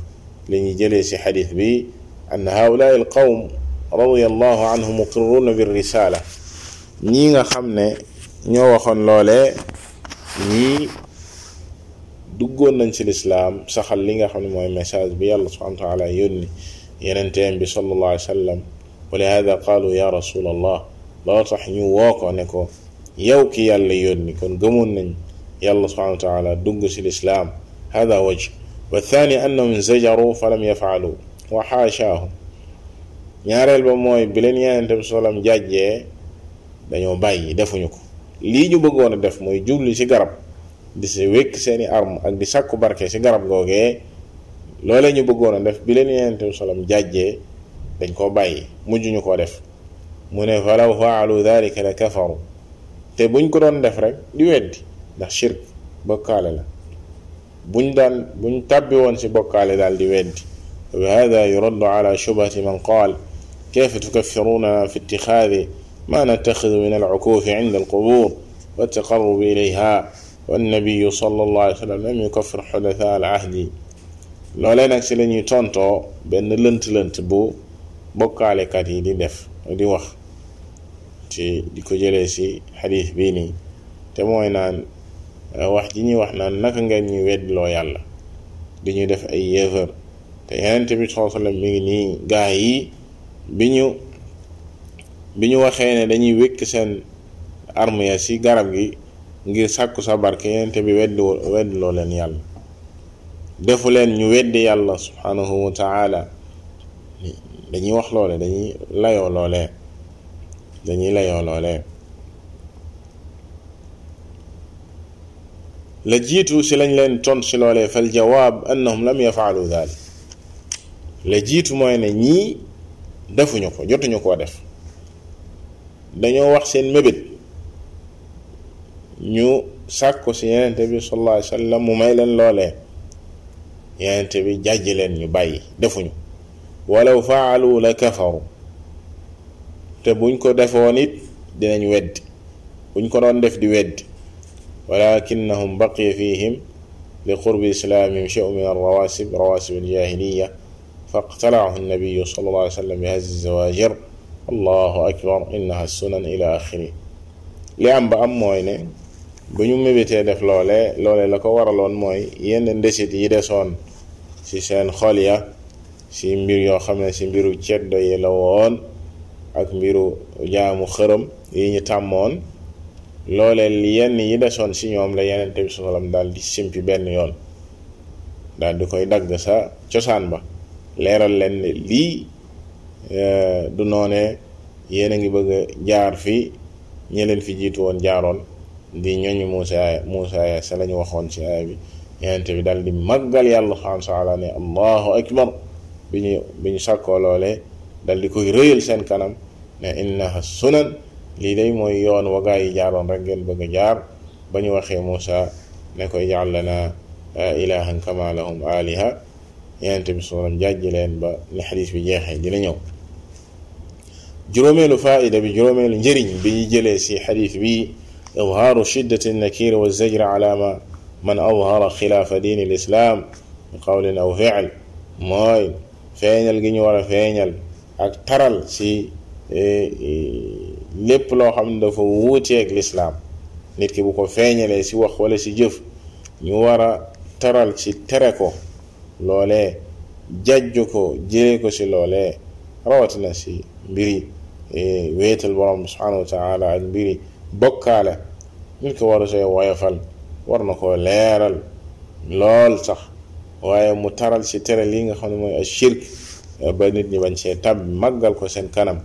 li ñu jëlee ci xadis bi an haulaai al qawm radia allahu anhum muqirruuna bir risala ñii nga xam ne ñoo waxoon loolee ñii duggoon nañ ci lislaam saxal li nga xam ne mooy message bi yàlla subhanahu wa taala yónni yenenteem bi sallallahu alayhi wa sallam wa lihada qaalu ya rasul allah loo tax ñu woo ko ne ko yow ki yàlla yónni kon gëmoon nañ yàlla subhanahu wa taala dugg ci lislaam hada wajh wa thani zajaru fa lam yafaalu wa xaashaahum ñaareel ba mooy bi leen yenente bi sallam jàjjee dañoo bàyyi defuñu ko lii ñu bëggoon a def mooy jubli ci garab di si wékk seeni arme ak di sàkku barke ci garab googee loolee ñu bëggoon a def bi leen yenente bi sallam jàjjee dañ koo bàyyi mujj ñu ko def. Mu ne falaw faalu dalika la kafaru. Te buñ ko doon def rek di weddi ndax shirk bokkaale la. Buñ daan buñ tàbbi woon ci bokkaale daal di weddi. Wa hada yuraddu ala shubhati man qaal kayfa tukaffiruna fi ittixaadi? ما نتخذ من العكوف عند القبور والتقرب إليها. والنبي صلى الله عليه وسلم لم يكفر حدثاء العهد. لولاي نك سي لا ني تونتو بن لنت لنت بو بوكالي كات يي دي ديف دي واخ تي ديكو جيلي سي حديث بيني. تي موي نان واخ دي ني واخ نان نك غا ني ويد لو يالا. دي ني ديف أي ييفر تي يانتي بي صلى الله عليه وسلم مي ني غاي بي نيو bi ñu waxee ne dañuy wékk seen arme ya ci garab gi ngir sàkku sa barke yenente bi weddi weddi loo leen yàlla. Defu leen ñu weddi yàlla subhanahu wa taala dañuy wax loole dañuy layoo loolee dañuy layoo loolee la jiitu ci lañ leen ton si loolee fal jawaab annahum lam yafaalu dalik la jiitu mooy ne ñii defuñu ko jotuñu koo def. Dañoo wax seen mébét ñu sàkku si yenente bi sallallahu alayhi wasallam mu may leen loolee yenente bi jàjji leen ñu bàyyi defuñu walaw faalu la kafaru te buñ ko defoon it dinañ weddi buñ ko doon def di weddi walakinnahum baqiya fihim islaamihim shay'un min arrawasib rawasib aljahiliya faqtalaahu annabiyu sallallahu alayhi wa sallam bi hazi zawajir allahu akbar innaha sunan ila axiri li am ba am mooy ne bu ñu mébétee def loole loole la ko waraloon mooy yenn ndesit yi desoon ci seen xol ya ci mbir yoo xam ne ci mbiru ceddo yi la woon ak mbiru jaamu xërëm yi ñu tàmmoon. Loole yenn yi desoon ci ñoom la yeneen bi sallam daal di simpi benn yoon. Daal di koy dagg sa cosaan ba. Leeral leen lii du noone yéen a ngi bëgg a jaar fi ñi leen fi jiitu woon jaaroon di ñooñu Muusa Muusa sa la ñu waxoon ci aaya bi. Yeneen bi daal di màggal yàlla xam wa taala ne allahu akbar. Bi ñu bi ñu sàkkoo loole dal di koy rëyal seen kanam ne innaha sunan lii day mooy yoon wa yi jaaroon rek ngeen bëgg jaar. Ba ñu waxee Muusa ne koy jaal lana ilahan kama aliha yenent bi sallam jàjji leen ba ni xadiis bi jeexee dina ñëw. Juróomeelu faida bi juróomeelu njëriñ bi ñu jëlee si xadis bi idhaaru shiddati nakir wa zajr ala ma man adhara xilaafa diini lislaam bi qawlin aw fi'l mooy feeñal gi ñu war a feeñal ak taral si lépp loo xam ne dafa wuuteeg lislaam nit ki bu ko feeñalee si wax wala si jëf ñu war a taral ci tere ko loolee jajju ko jëlee ko si loolee rawatina si mbiri wéetal borom subhanahu wa taala ak mbiri bokkaale nit ko war a sooy woyofal war na ko leeral lool sax waaye mu taral si tere lii nga xam ne mooy ashirk ba nit ñi bañ see tab màggal ko seen kanam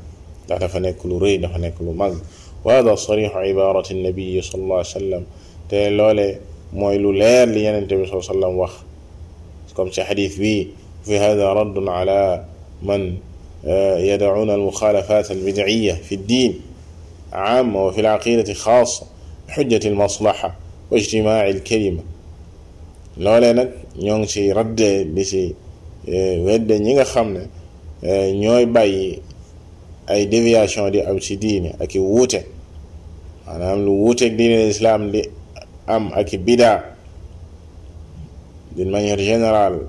ndax dafa nekk lu rëy dafa nekk lu màgg wa hada sarixu ibarati nabii sallallahu alayhi wa sallam te loole mooy lu leer li yenente bi saa sallam wax comme ci xadis bi fi hada raddun ala man آه، يدعون المخالفات البدعية في الدين عامة وفي العقيدة خاصة حجة المصلحة واجتماع الكلمة. لولا نك نيون سي رد دي سي آه، ود نيغا خامنا آه، نيوي باي اي ديفياسيون دي ام سي دين أكي ووتك. أنا أم لو ووتك دين الإسلام دي أم أكي بدا دين مانيير جينيرال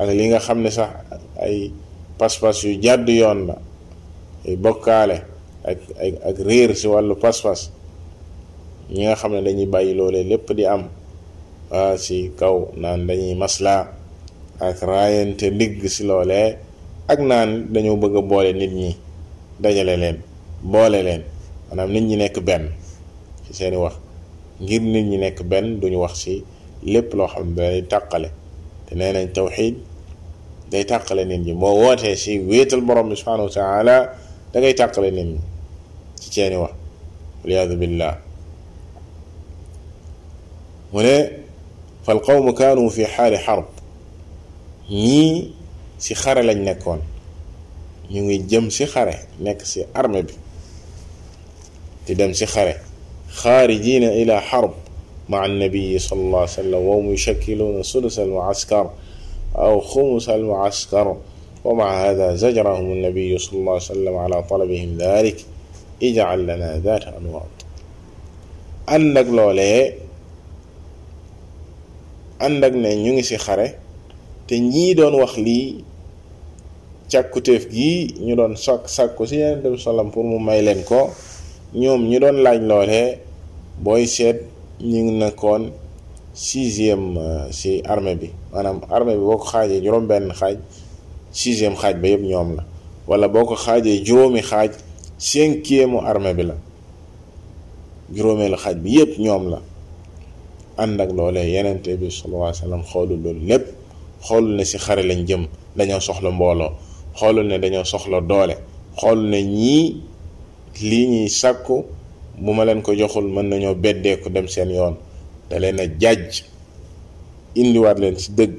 على ليغا خامنا صح أي pas-pas yu jàdd yoon la. Ay bokkaale ak ak ak réer ci wàllu pas-pas. Ñi nga xam ne dañuy bàyyi loolee lépp di am waa ci kaw naan dañuy maslaa ak raayante ndigg ci loolee ak naan dañoo bëgg a boole nit ñi dajale leen boole leen. Maanaam nit ñi nekk benn ci seeni wax. Ngir nit ñi nekk benn duñu wax ci lépp loo xam ne day tàqale. Te nee nañ day tàqale nit ñi boo wootee ci wéetal borom subhanahu wa taala da ngay tàqale nit ñi ci seeni wax waliyaadu billah mu ne fal qawmu kaanu fi xaali xarb ñii ci xare lañ nekkoon ñu ngi jëm ci xare nekk ci armée bi di dem ci xare xaarijina ila xarb maa annabiyi sallallahu alayhi wa sallam wa hum yushakkiluuna sudus أو خمس المعسكر. ومع هذا زجرهم النبي صلى الله عليه وسلم على طلبهم ذلك. اجعل لنا ذات أنواط أندق لولي. أندق نعنيون سيخاري تنجيدون وخلي تشاكو تفجي نيرون ساك ساكو سيان صلى الله عليه وسلم فرمو مايلين كو. نيوم نيرون لاج لولي. بوي سيد نيرون نكون. Sixième si armée bi. Maanaam armée bi boo ko xaajee juróom-benn xaaj sixième xaaj ba yëpp ñoom la. Wala boo ko xaajee juróomi xaaj cinquième armée bi la. Juróomeelu xaaj bi yëpp ñoom la. Ànd ak loolee yenente bi sallallahu alayhi wasallam xoolul loolu lépp. Xoolul ne si xare lañ jëm dañoo soxla mbooloo. Xoolul ne dañoo soxla doole. Xoolul ne ñii lii ñuy sàkku bu ma leen ko joxul mën nañoo beddeeku dem seen yoon. Da leen a jàjj indiwaat leen ci dëgg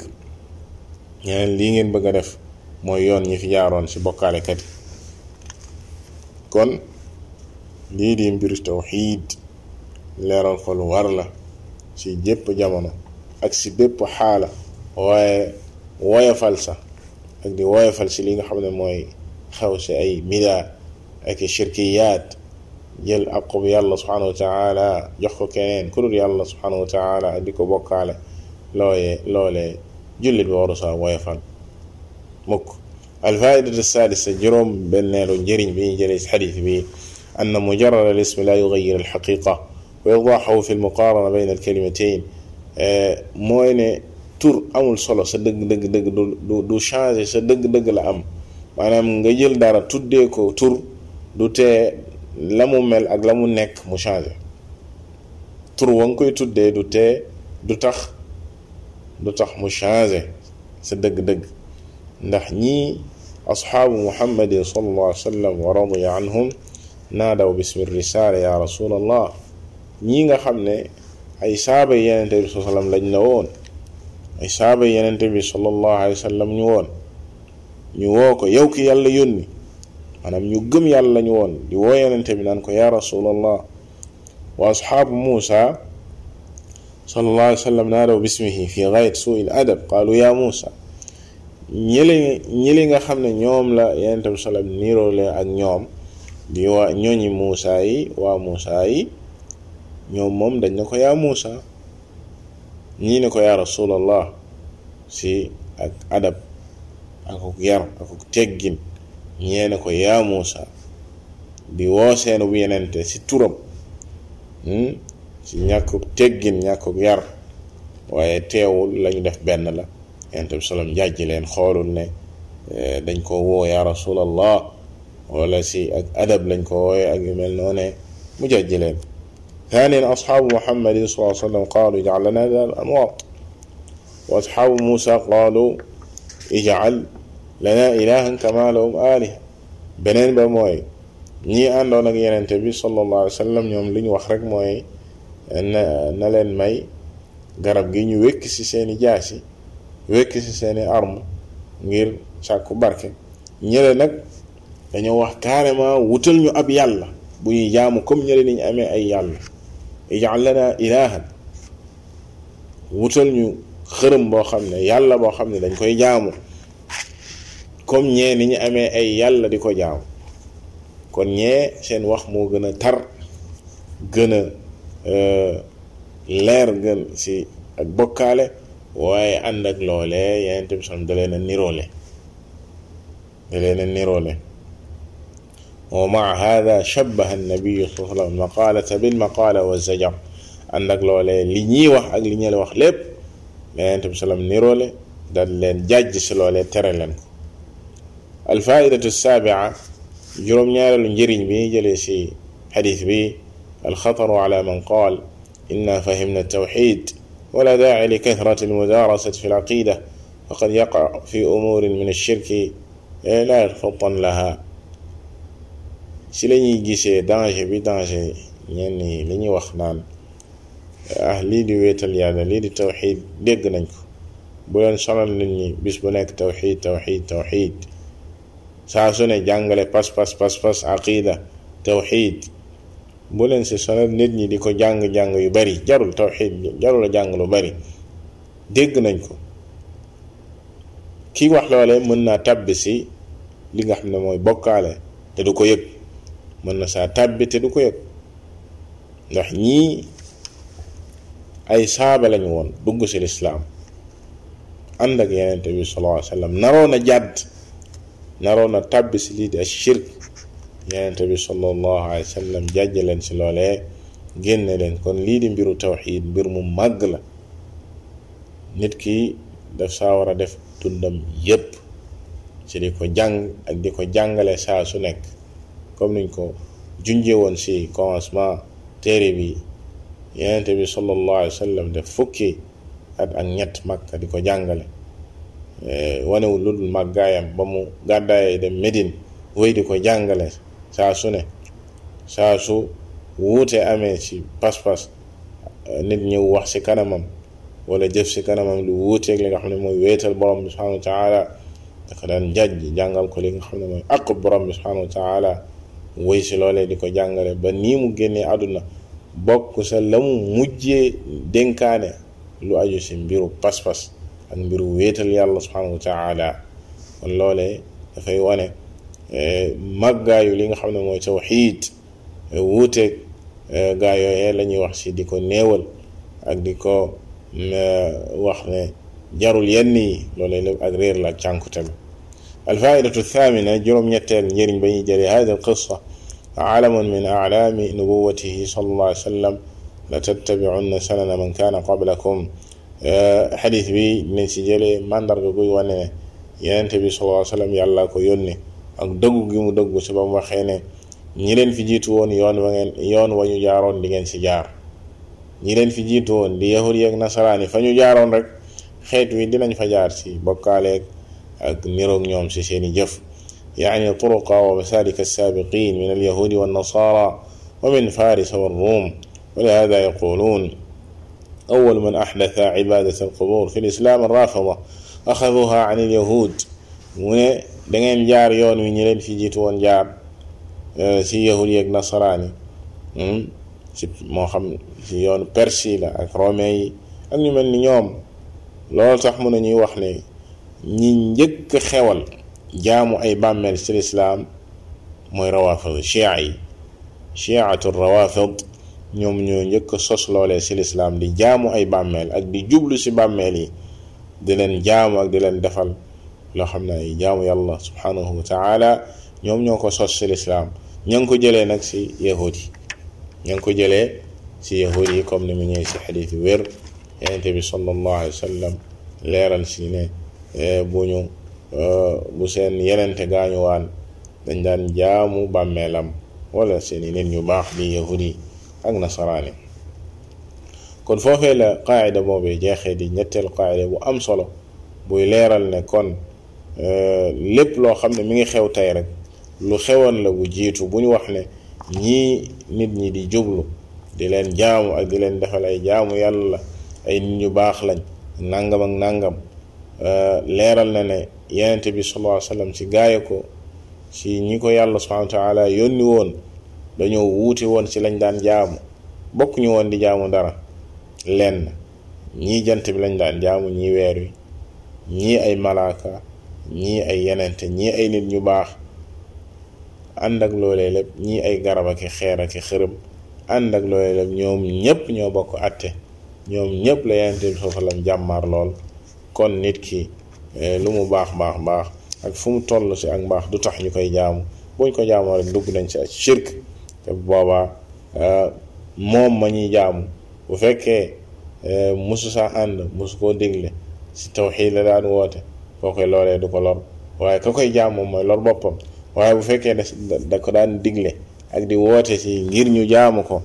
ñeneen lii ngeen bëgg a def mooy yoon ñi fi jaaroon ci bokkaalekat yi kon lii di mbiru tawxiid leeral ko lu war la ci jépp jamono ak ci bépp xaala waaye woyofal sax ak di woyofal ci li nga xam ne mooy xew ci ay midaa ak shirkiyaat jël aqub yàlla subhanahu wa taala jox ko keneen ku dul yàlla subhanahu wa taala di ko bokkaale looyee loolee jullit bi waru saa woyofal mukk juróom benneelu njëriñ bi ñu jëlee si xadis bi أن مجرد الاسم لا يغير الحقيقة وإيضاحه في المقارنة بين الكلمتين mooy ne tur amul solo sa dëgg dëgg dëgg du du changer sa dëgg dëgg la am maanaam nga jël dara tuddee ko tur du tee la mu mel ak la mu nekk mu changer tur wa nga koy tuddee du tee du tax du tax mu changer sa dëgg-dëgg ndax ñii asxaabu muhammadin sallallahu alayhi wa sallam wa radiya anhum naadaw bismi risaala ya rasulallah ñii nga xam ne ay saaba yenente bi sallam lañ la woon ay saaba yenente bi sallallahu alayhi wa sallam ñu woon ñu woo ko yow ki yàlla yónni maanaam ñu gëm yàlla lañu woon. Di woo yenente bi naan ko yaa rasulallah wa asxaabu muusa sallallahu alayhi wa sallam naadaw bismihi fi gayat suil adab. Qaalu yaa muusa. Ñëli ñëli nga xam ne ñoom la yenente bi sallam niroole ak ñoom di waa ñooñi muusa yi waa muusa yi ñoom moom dañ ne ko yaa muusa. Ñii ne ko yaa rasulallah si ak adab akuk yar akuk teggin. Ñee ne ko yaa muusa di woo seenu yenente si turam si ñàkkuk teggin ñàkkuk yar waaye teewul lañu def benn la yenente bi salam jàjji leen xoolul ne dañ ko woo yaa rasulallah wala si ak adab lañ ko wooye ak yu mel noone mu jàjji leen ثانيا أصحاب محمد صلى الله عليه وسلم قالوا اجعل لنا ذا الأنواط وأصحاب موسى قالوا اجعل لنا إلها كما لهم آلهة beneen ba mooy ñii àndoon ak yenente bi sallallahu alayhi wa sallam ñoom li ñu wax rek mooy na na leen may garab gi ñu wékk ci seeni jaasi wékk ci seeni arme ngir sàkku barke ñële nag dañoo wax carrément wutal ñu ab yàlla bu ñuy jaamu comme ñële ni ñu amee ay yàlla ijal lana ilahan wutal ñu xërëm boo xam ne yàlla boo xam ne dañ koy jaamu comme ñee ni ñu amee ay yàlla di ko jaamu kon ñee seen wax moo gën a tar gën a leer gën si ak bokkaale waaye ànd ak loolee yeneen tamit sam da leen a niroole da leen a niroole ومع هذا شبه النبي صلى الله عليه وسلم المقالة بالمقالة والزجر عندك لولé li ñi wax ak li ñële wax lépp leneen bi salam nirole dal leen jàjj si loolee tere leen ko الفائدة السابعة جرم نيار الجرين بي جلسي حديث بي الخطر على من قال إنا فهمنا التوحيد ولا داعي لكثرة المدارسة في العقيدة فقد يقع في أمور من الشرك إيه، لا يرفضن لها. سيلاني جيسي دانجي بي دانجي يعني لني وخنان. أهلي دي ويتل يعني لي دي توحيد ديقنانكو بولان صلان لني بس بناك توحيد توحيد, توحيد. Saa su ne jàngale pas pas pas pas aqida tawxiid bu leen si sonal nit ñi di ko jàng-jàng yu bari jarul tawxiid jarul jàng lu bari. Dégg nañ ko. Kii wax loole mën naa tàbbi si li nga xam ne mooy bokkaale te du ko yëg. Mën na saa tàbbi te du ko yëg. Ndax ñii ay saaba lañu woon dugg si lislaam ànd ak yenente bi sallallahu alayhi naroon a jàdd naroon a tàbbi si lii di ak shirk. Yenente bi sallallahu alayhi wa sallam ci loolee génne leen. Kon lii di mbiru tawxiid mbir mu màgg la. Nit ki daf saa war a def dundam yépp ci di ko jàng ak di ko jàngale saa su nekk. Comme niñ ko junjee woon si commencement téere bi yenente bi sallallahu alayhi wa def fukki at ak ñett makka di ko jàngale. Wanewul lu dul màggaayam ba mu gàddaayee dem Médine wéy di ko jàngale saa su ne. Saa su wuute amee ci pas-pas nit ñëw wax ci kanamam wala jëf ci kanamam lu wuuteeg li nga xam ne mooy wéetal borom bi subhanahu wa taala dafa daan jàjj ko li nga xam ne borom bi subhanahu wa taala wéy ci loolee di ko jàngale ba nii mu génnee àdduna bokk sa la mu mujjee dénkaane lu aju ci mbiru pas-pas. Ak mbiru wéetal yàlla subhanahu wa taala kon loolee dafay wane màggaayu li nga xam ne mooy tawxiid wuuteeg gaa yooyee la wax ci di ko néewal ak di ko wax ne jarul yenn yi loolee ak réer la ak bi alfaidatu thamina juróom-ñetteel njëriñ ba ñuy jëlee hadi alqissa alamun min aclaami nubuwatihi sallallahu alayhi wa sallam la tattabi'unna sanana man kaana xadis bi dinañ si jëlee mandarga guy wane ne yenente bi sallallahu alayhi wa sallam yàlla ko yónni ak dëggu gi mu dëggu si ba mu waxee ne ñi leen fi jiitu woon yoon wa ngeen yoon wa ñu jaaroon di ngeen si jaar ñi leen fi jiitu woon di yahud yeeg nasaraan yi fa ñu jaaroon rek xeet wi dinañ fa jaar si bokkaaleeg ak niroog ñoom si seeni jëf يعني طرق ومسالك السابقين من اليهود والنصارى ومن فارس والروم ولهذا يقولون أول من أحدث عبادة القبور في الإسلام الرافضة أخذوها عن اليهود. دنين جار يون من يلين في جيتون جار آه، سي يهودي نصراني. سي موخم سي يون برسي لا رومي. أمني من نيوم. لول تحمون وحني نجك خيول جامو أي بامل في الإسلام. موي روافض. شيعي. شيعة الروافض. Ñoom ñoo njëkk sos loolee ci lislaam di jaamu ay bàmmeel ak di jublu ci bàmmeel yi di leen jaamu ak di leen defal loo xam ne ay jaamu yàlla subhanahu wa taala ñoom ñoo ko sos ci lislaam ña ko jëlee nag ci yahud yi ña ko jëlee ci yahud yi comme ni mu ñëwee ci xadis wér yenente bi sallallahu alayhi wa sallam leeral ci ne bu ñu bu seen yenente gaañuwaan dañ daan jaamu bàmmeelam wala seeni nit ñu baax di yahudi ak nasaraani kon foofee la qaayida boobee jeexee di ñetteel qaayida bu am solo buy leeral ne kon lépp loo xam ne mi ngi xew tey rek lu xewoon la bu jiitu bu ñu wax ne ñii nit ñi di jublu di leen jaamu ak di leen defal ay jaamu yàlla ay nit ñu baax lañ nangam ak nangam leeral na ne yenente bi sallallahu alayhi wasallam ci gaaya ko ci ñi ko yàlla subhanahu wa taala yónni woon dañoo wuute woon ci lañ daan jaamu. Bokk ñu woon di jaamu dara. Lenn. Ñii jant bi lañ daan jaamu ñii weer wi. Ñii ay malaaka ñii ay yenente ñii ay nit ñu baax. Ànd ak loolee lépp ñii ay garab ak xeer ak xërëm. Ànd ak loolee lépp ñoom ñépp ñoo bokk àtte. Ñoom ñépp la yenente bi alayhi wasallam jàmmaar lool. Kon nit ki lu mu baax baax baax ak fu mu toll ci ak mbaax du tax ñu koy jaamu. Buñ ko jaamoo rek dugg nañ ci ak shirk. Te boobaa moom ma ñuy jaamu bu fekkee musu saa ànd musu koo digle ci tawxiid la daan woote foo koy loolee du ko lor waaye ka koy jaam moom mooy lor boppam waaye bu fekkee da ko daan digle ak di woote ci ngir ñu jaamu ko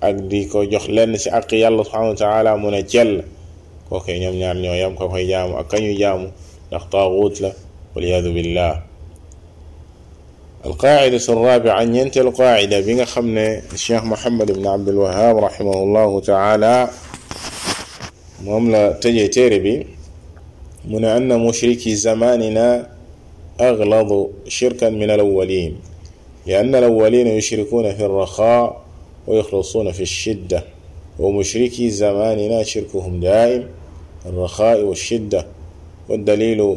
ak di ko jox lenn ci àq yàlla subhanahu wa taala mu ne cell kooku ñoom ñaar ñoo yam ko koy jaamu ak kañu jaamu ndax taaxuut la waliyadu billah القاعدة الرابعة أن ينتهي القاعدة بين خمنة الشيخ محمد بن عبد الوهاب رحمه الله تعالى. مملة تجي تيربي من أن مشركي زماننا أغلظ شركا من الأولين. لأن الأولين يشركون في الرخاء ويخلصون في الشدة. ومشركي زماننا شركهم دائم الرخاء والشدة. والدليل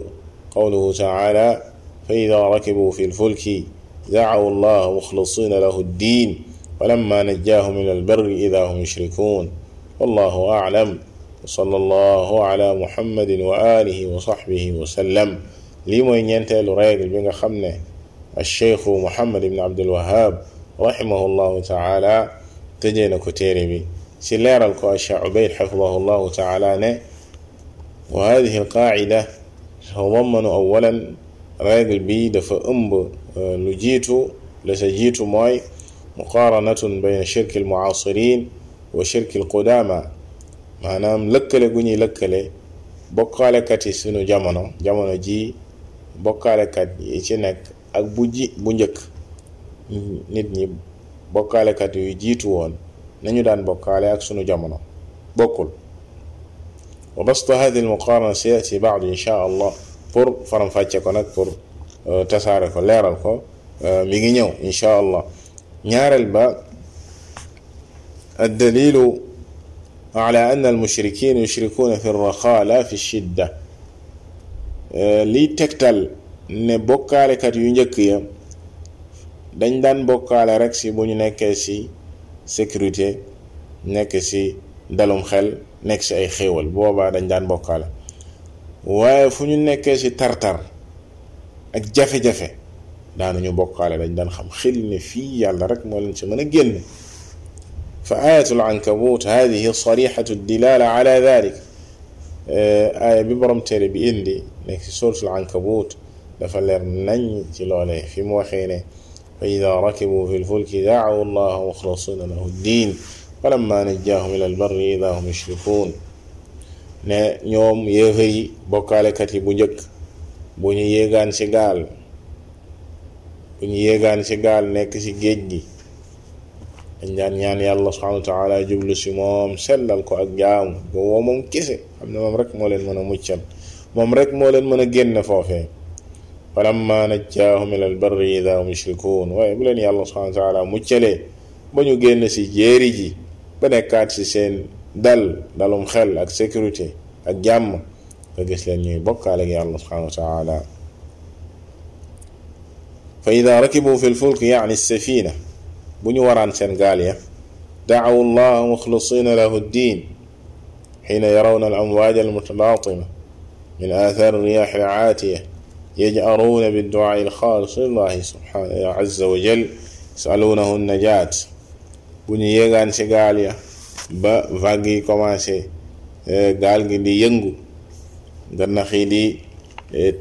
قوله تعالى فإذا ركبوا في الفلك دعوا الله مخلصين له الدين ولما نجاهم من البر إذا هم يشركون. والله أعلم. وصلى الله على محمد وآله وصحبه وسلم. règle bi nga xam ne الشيخ محمد بن عبد الوهاب رحمه الله تعالى. na ko téere bi si leeral ko Cheikh Ubayd xafidahu llahu taala règle bi dafa ëmb lu jiitu la sa jiitu mooy muqaaranatun bayna shirki almucaasirin wa shirki alqudaama maanaam lëkkale gu ñuy lëkkale bokkaalekat yi sunu jamono jamono ji bokkaalekat yi ci nekk ak bu ji bu njëkk nit ñi bokkaalekat yu jiitu woon nañu daan bokkaale ak sunu jamono bokkul wa basta hadi almuqaarana sayati baadu insha allah pour faram fàcce ko nag pour euh, tasaare ko leeral ko euh, mi ngi ñëw insha allah. Ba الدليل على أن المشركين يشركون في الرخاء لا في الشدة لي تكتل نبوكا لكات ينجكي دن دان بوكا لرك سي بني نكسي سيكوريتي نكسي دلوم خل نكسي أي خيول بوبا دن دان بوكا waaye fu ñu nekkee si tartar ak jafe-jafe daanuñu bokkaale dañ daan xam xel ne fii yàlla rek moo leen si mën a génn fa ayatul ankabut hadihi sarixatu dilala ala dalik aaya bi borom téere bi indi nekk si suratul ankabut dafa leer nañ ci loolee fi mu waxee ne fa ida rakibu fi lfulki daawu allaha muxlasina lahu ddin falamma najjaahum ila albarri ida hum yushrikuun ne ñoom yéefa yi bokkaalekat yi bu njëkk bu ñu yéegaan ci gaal bu ñu yéegaan ci gaal nekk ci géej gi dañ ñaan yàlla subhanahu wa taala jublu si moom sellal ko ak jaamu boobu moom kese xam ne moom rek moo leen mën a muccal moom rek moo leen mën a génne foofee. Falamma najjaahum ila albarri ida hum yushrikuun waaye bu leen yàlla subhanahu taala muccalee ba ñu génn si jéeri ji ba nekkaat si seen dal dalum xel ak sécurité ak jàmm nga gis leen ñuy bokkaale ak yàlla subhanahu wa taala fa ida rakibu fi lfulk yaani safina bu ñu waraan seen gaal ya daawu llaha muxlisina lahu ddin xiina yarawna alamwaaj almutalaatima min aathaar riyaax alcaatiya yaj'aruuna bidducaai alxaalis lillahi subhanahu azza wa jal yasaluunahu najaat bu ñu ba vague yi commencé gaal gi di yëngu gannax yi di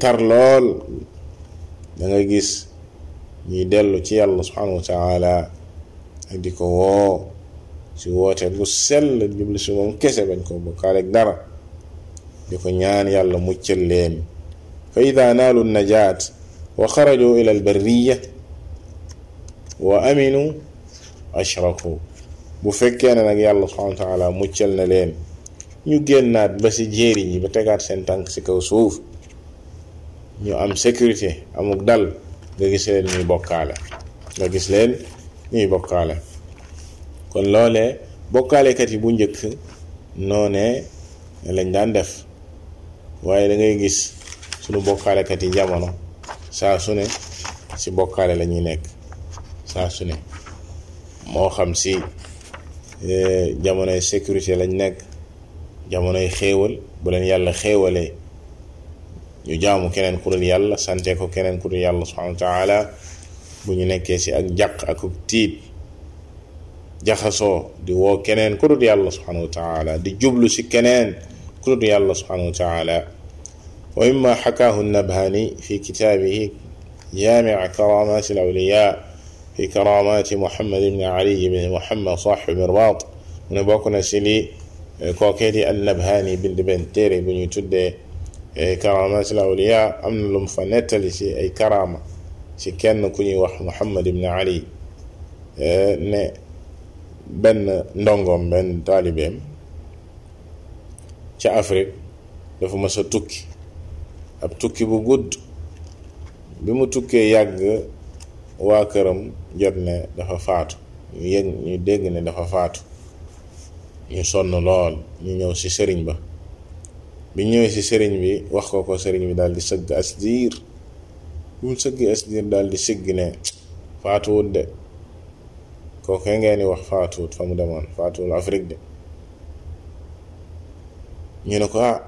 tar lool. Da nga gis ñuy dellu ci yàlla subhanahu wa taala ak di ko si woote bu sell moom kese bañ ko bokkaaleeg dara. Di ko ñaan yàlla muccal leen. Fa ida naalu najaat wa xaraju ila albarriya wa aminu ashraku bu fekkee ne nag yàlla subhanahu wa taala muccal na leen ñu génnaat ba si jéeri ñi ba tegaat seen tànk si kaw suuf ñu am sécurité amuk dal nga gis leen ñuy bokkaale gis leen ñuy bokkaale. Kon loolee bokkaalekat yi bu njëkk noone lañ daan def waaye da ngay gis sunu bokkaalekat yi jamono saa su ne si bokkaale la nekk saa su ne moo xam si jamonoy sécurité lañ nekk jamonoy xéewal bu leen yàlla xéewalee ñu jaamu keneen ku dul yàlla sante ko keneen ku dul yàlla subhanahu wa taala bu ñu nekkee si ak jàq ak tiit jaxasoo di woo keneen ku dul yàlla subhanahu wa taala di jublu si keneen ku dul yàlla subhanahu wa taala wa mimma xakaahu nabhani fi kitaabihi jaamica karaamaati alawliyaa في كرامات محمد بن علي بن محمد صاحب الرباط نبوكنا سلي كوكيتي النبهاني بن بن تيري بن يتد كرامات الأولياء. أمن المفنت لسي أي كرامة سكان كني وح محمد بن علي. ن بن نونغوم بن طالبهم. في أفريق دفو مسا توكي. أب توكي بو غود. بمو توكي يغ waa këram jot ne dafa faatu. Ñu yëg ñu dégg ne dafa faatu. Ñu sonn lool ñu ñëw ci sëriñ ba. Bi ñëwee ci sëriñ bi wax ko ko sëriñ bi daal di sëgg as diir. Bu mu sëgg as diir daal di sigg ne faatuwut de. Kooku ngeen di wax faatuwut fa mu demoon faatuwul Afrique de. Ñu ne ko ah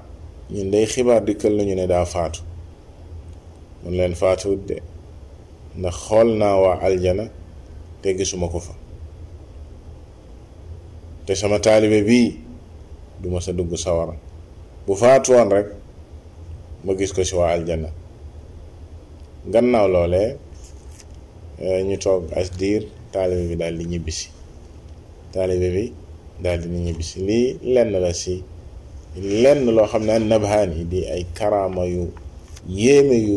ñun day xibaar dikkal nañu ne daa faatu. Mun leen faatuwut de. Ndax xool naa waa aljana te gisuma ko fa. Te sama taalibe bii du ma sa dugg sawara. Bu faatuwoon rek ma gis ko ci waa aljana. Gannaaw loolee ñu toog as diir taalibe bi daal di ñibbisi. Taalibe bi daal di ñibbisi. Lii lenn la si lenn loo xam ne an nabhaan di ay karaama yu yéeme yu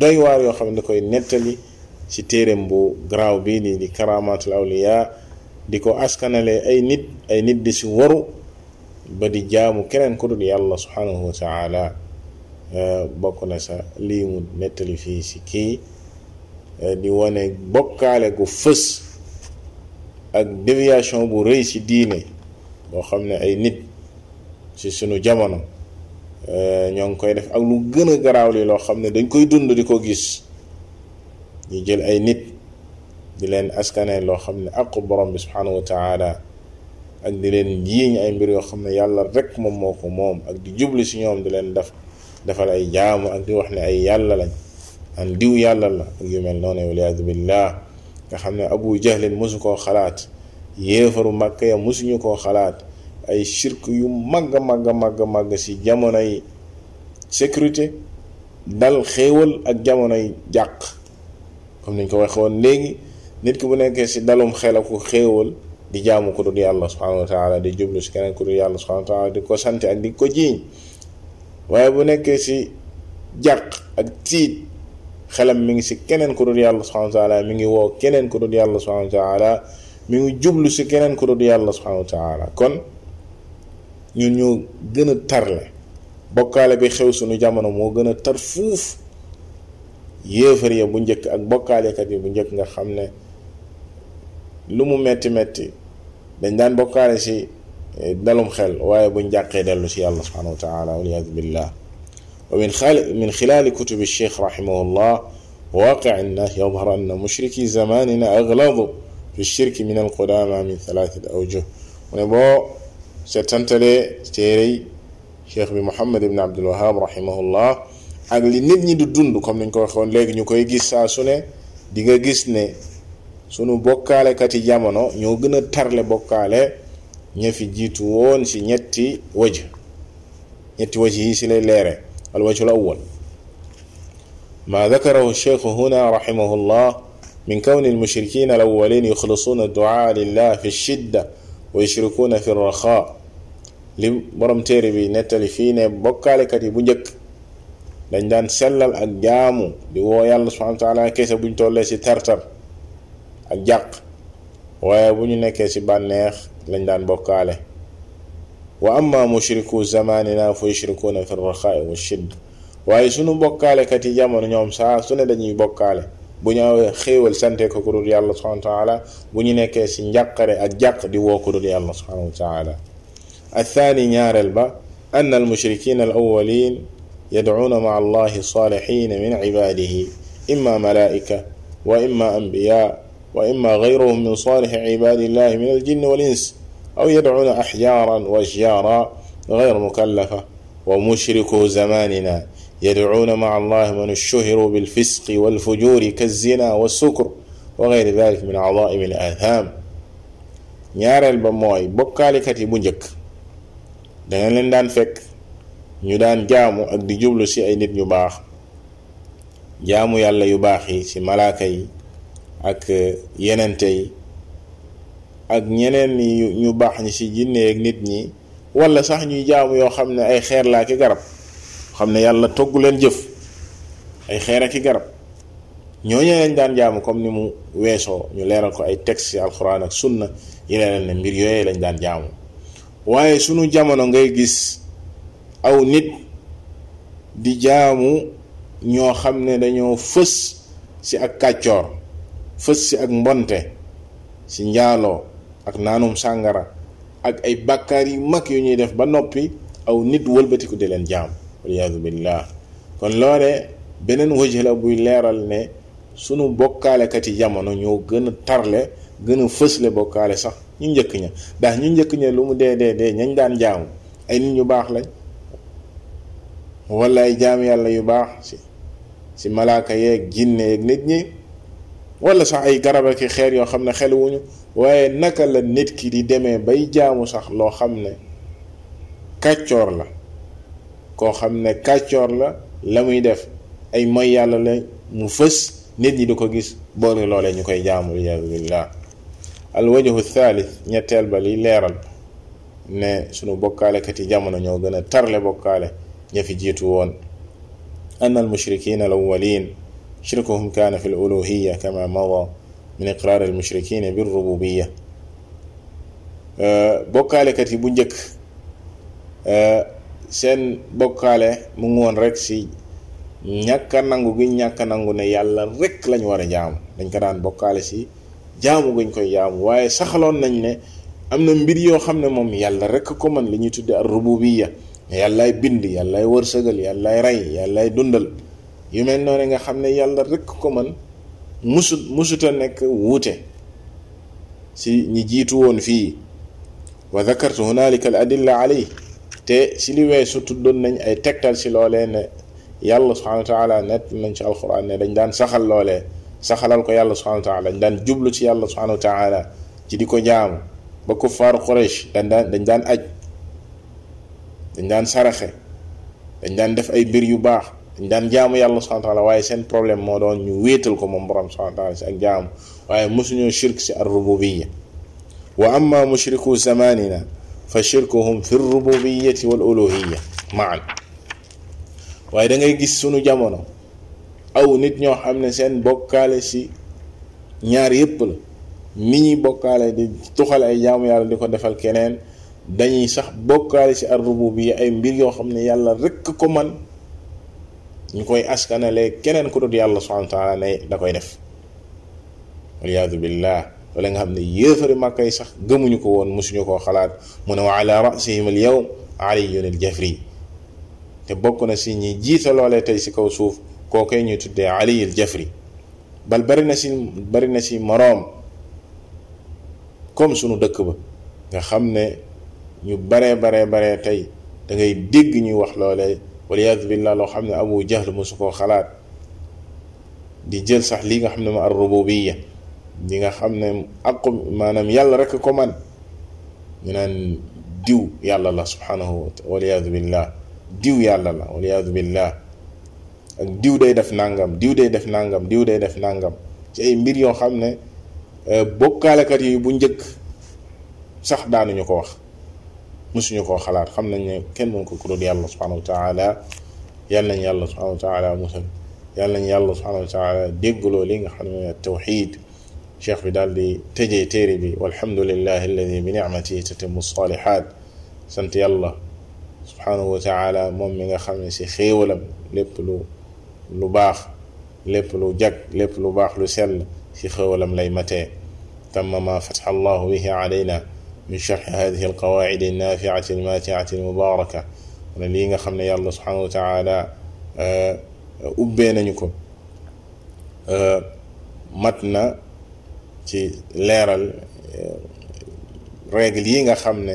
doy waar yoo xam ne da koy nettali ci téereem bu garaaw bii nii di karaamaatul awliya di ko askanale ay nit ay nit di si waru ba di jaamu keneen ku dul yàlla subhanahu wa taala bokk na sa lii mu nettali fii si kii di wane bokkaale gu fës ak déviation bu rëy ci diine boo xam ne ay nit ci sunu jamono ñoo ngi koy def ak lu gën a garaaw li loo xam ne dañ koy dund di ko gis. Ñu jël ay nit di leen askane loo xam ne aqu borom bi subhanahu wa taala ak di leen jiiñ ay mbir yoo xam ne yàlla rek moom moo ko moom ak di jubli si ñoom di leen def defal ay jaamu ak di wax ne ay yàlla lañ an diw yàlla la ak yu mel noonu waliyaadu billah nga xam ne abu jahlin mosu koo xalaat yéefaru màkk ya mosuñu koo xalaat ay shirk yu màgg màgg màgg màgg si jamonoy sécurité dal xéewal ak jamonoy jàq comme niñ ko waxee woon léegi nit ki bu nekkee si dalum xel ak xéewal di jaamu ko dul yàlla subhanahu di jublu si keneen yàlla subhanahu wa taala di ko sant ak di ko jiiñ. Waaye bu nekkee si jàq ak tiit xelam mi ngi si keneen ko dul yàlla subhanahu wa taala mi ngi woo keneen ko dul yàlla subhanahu mi ngi jublu si keneen ko dul yàlla subhanahu wa kon ñun ñoo gën a tarle bokkaale bi xew suñu jamono moo gën a tar fuuf yéefar ya bu njëkk ak bokkaalekat yi bu njëkk nga xam ne lu mu metti metti dañ daan bokkaale si dalum xel waaye buñ jàqee dellu si yàlla subhanahu wa taala waliyadu billah wa min xaali min xilaali kutubi cheikh rahimahullah واقع الناس يظهر أن مشركي زماننا أغلظ في الشرك من القدامى من ثلاثة أوجه ونبو ستنتلي تيري cheikh bi Muhammad ibn Abdul Wahab rahimahullah ak li nit ñi di dund comme niñ ko waxoon léegi ñu koy gis saa su ne di nga gis ne sunu bokkaalekat yi jamono ñoo gën a tarle bokkaale ña fi jiitu woon si ñetti waj ñetti waj yi si lay leere al wajhul awwal ما ذكره الشيخ هنا رحمه الله من كون المشركين الأولين يخلصون الدعاء لله في الشدة ويشركون في الرخاء téere bi nettali fii ne bokkaalekat yi bu njëkk dañ daan sellal ak jaamu di woo yàlla subhanahu wa taala kese buñ tollee ci tartar ak jàq waaye bu ñu nekkee ci bànneex lañ daan bokkaale wa amma mushriku zamanina fa yushrikuuna fi raxaai wa shidd waaye sunu bokkaalekat yi jamono ñoom saa su ne dañuy bokkaale bu ñu awee xéewal sante ko ku dul yàlla subhanahu wa taala bu ñu nekkee ci njàqare ak jàq di woo ku dul yàlla subhanahu wa taala الثاني نيار با أن المشركين الأولين يدعون مع الله الصالحين من عباده إما ملائكة وإما أنبياء وإما غيرهم من صالح عباد الله من الجن والإنس أو يدعون أحجارا وأشجارا غير مكلفة. ومشركو زماننا يدعون مع الله من اشتهروا بالفسق والفجور كالزنا والسكر وغير ذلك من عظائم الآثام. ñaareel ba mooy bokkaalikat leen daan fekk ñu daan jaamu ak di jublu ci ay nit ñu baax jaamu yàlla yu baax yi ci malaaka yi ak yenente yi ak ñeneen ñi ñu baax ñi ci jinne ak nit ñi wala sax ñuy jaamu yoo xam ne ay xeer laa ki garab xam ne yàlla togg leen jëf ay xeer ak i garab. Ñooñu lañ daan jaamu comme ni mu weesoo ñu leeral ko ay texte ci alxuraan ak sunna yi leen ne mbir yooyu lañ daan jaamu. Waaye sunu jamono ngay gis aw nit di jaamu ñoo xam ne dañoo fës ci ak kàccoor fës ci ak mbonte ci njaaloo ak naanum sàngara ak ay bàkkaar yu mag yu ñuy def ba noppi aw nit wëlbatiku di leen jaam waliyaadu billah kon loole beneen wëj buy leeral ne sunu bokkaalekat yi jamono ñoo gën a tarle gën a fësle bokkaale sax ñu njëkk ña. Ndax ñu njëkk ña lu mu dee dee dee ñañ daan jaamu ay nit ñu baax lañ wala ay jaam yàlla yu baax si si malaaka yeeg jinne yeeg nit ñi wala sax ay garab ak xeer yoo xam ne xeluwuñu waaye naka la nit ki di demee bay jaamu sax loo xam ne kàccoor la. Koo xam ne kàccoor la la muy def ay moy yàlla la mu fës nit ñi di ko gis boori loolee ñu koy jaamu liyaadu billah. Al wajhu thalith ñetteel ba li leeral ne sunu bokkaalekat yi jamono ñoo gën a tarle bokkaale. Ña jiitu woon. An al mushrikin al awwalin shirkuhum kaana fi al uluhiya kama mada min iqraar al mushrikin bokkaalekat yi bu njëkk seen bokkaale mu rek si ñàkk a ñàkk nangu ne yàlla rek lañ war a jaamu. Dañ ko daan bokkaale si jaamu guñ koy waaye saxaloon nañ ne am na mbir yoo xam ne moom yàlla rek ko mën li ñuy tudde ar rububiya yàllaay bind yàllaay wërsëgal yàllaay rey yàllaay dundal. Yu mel noonu nga xam ne yàlla rekk ko mën musut musuta nekk wuute si ñi jiitu woon fii. Wa dhakartu hunalika al adilla alay te si li weesu tuddoon nañ ay tegtal si loolee ne yàlla subhanahu wa taala nañ ci alquran ne dañ daan saxal loolee. Saxalal ko yàlla subhanahu wa dañ daan jublu ci yàlla subhanahu wa taala ci di ko jaamu. Ba kuffaaru Quraysh dañ daan dañ daan aj. Dañ daan saraxe dañ daan def ay mbir yu baax dañ daan jaamu yàlla subhanahu taala waaye seen problème moo doon ñu wéetal ko moom borom subhanahu taala si ak jaamu waaye mosuñoo shirk si ar rububiya wa amma mushriku zamanina fa shirkuhum fi rububiyati wal uluhiya maan waaye da ngay gis sunu jamono aw nit ñoo xam ne seen bokkaale si ñaar yépp la ni ñuy bokkaale di tuxal ay jaamu yàlla di ko defal keneen dañuy sax bokkaale si ar rububiyya ay mbir yoo xam ne yàlla rekk ko man ñu koy askanale keneen ku dut yàlla subhanahu wa taala ne da koy def waliyaadu billah wala nga xam ne yéefari màkka sax gëmuñu ko woon mosuñu koo xalaat mu ne wa ala rasihim al yawm aliyun al jafri te bokk na si ñi jiita loolee tey si kaw suuf kookee ñuy tuddee ali al jafri bal bari na si bari na si moroom comme sunu dëkk ba nga xam ne ñu baree baree baree tey da ngay dégg ñuy wax loolee waliyaadu billah loo xam ne abu jahl mosu koo xalaat di jël sax lii nga xam ne ma ar rububiya li nga xam ne aqu maanaam yàlla rek ko man ñu naan diw yàlla la subhanahu waliyaadu billah diw yàlla la waliyaadu billah ak diw day def nangam diw day def nangam diw day def nangam ci ay mbir yoo xam ne bokkaalekat yi bu njëkk sax daanuñu ko wax mosuñu koo xalaat xam nañ ne kenn mën ko ku dul yàlla subhanahu wa taala yal nañ yàlla subhanahu wa taala musal yal nañ yàlla subhanahu wa taala déggloo li nga xam ne tawxid cheikh bi daal di tëjee téere bi walhamdulillahi alladi bi nicmatihi tatimu salihat sant yàlla subhanahu wa taala moom mi nga xam ne si xéewalam lépp lu lu baax lépp lu jag lépp lu baax lu sell si xéewalam lay matee tamma ma fataha allahu bihi alayna min charxi hadihi alqawaacidi alnaafiati almaatiati almubaaraka wala lii nga xam ne yàlla subhanahu wa taala ubbee nañu ko mat na ci leeral règle yi nga xam ne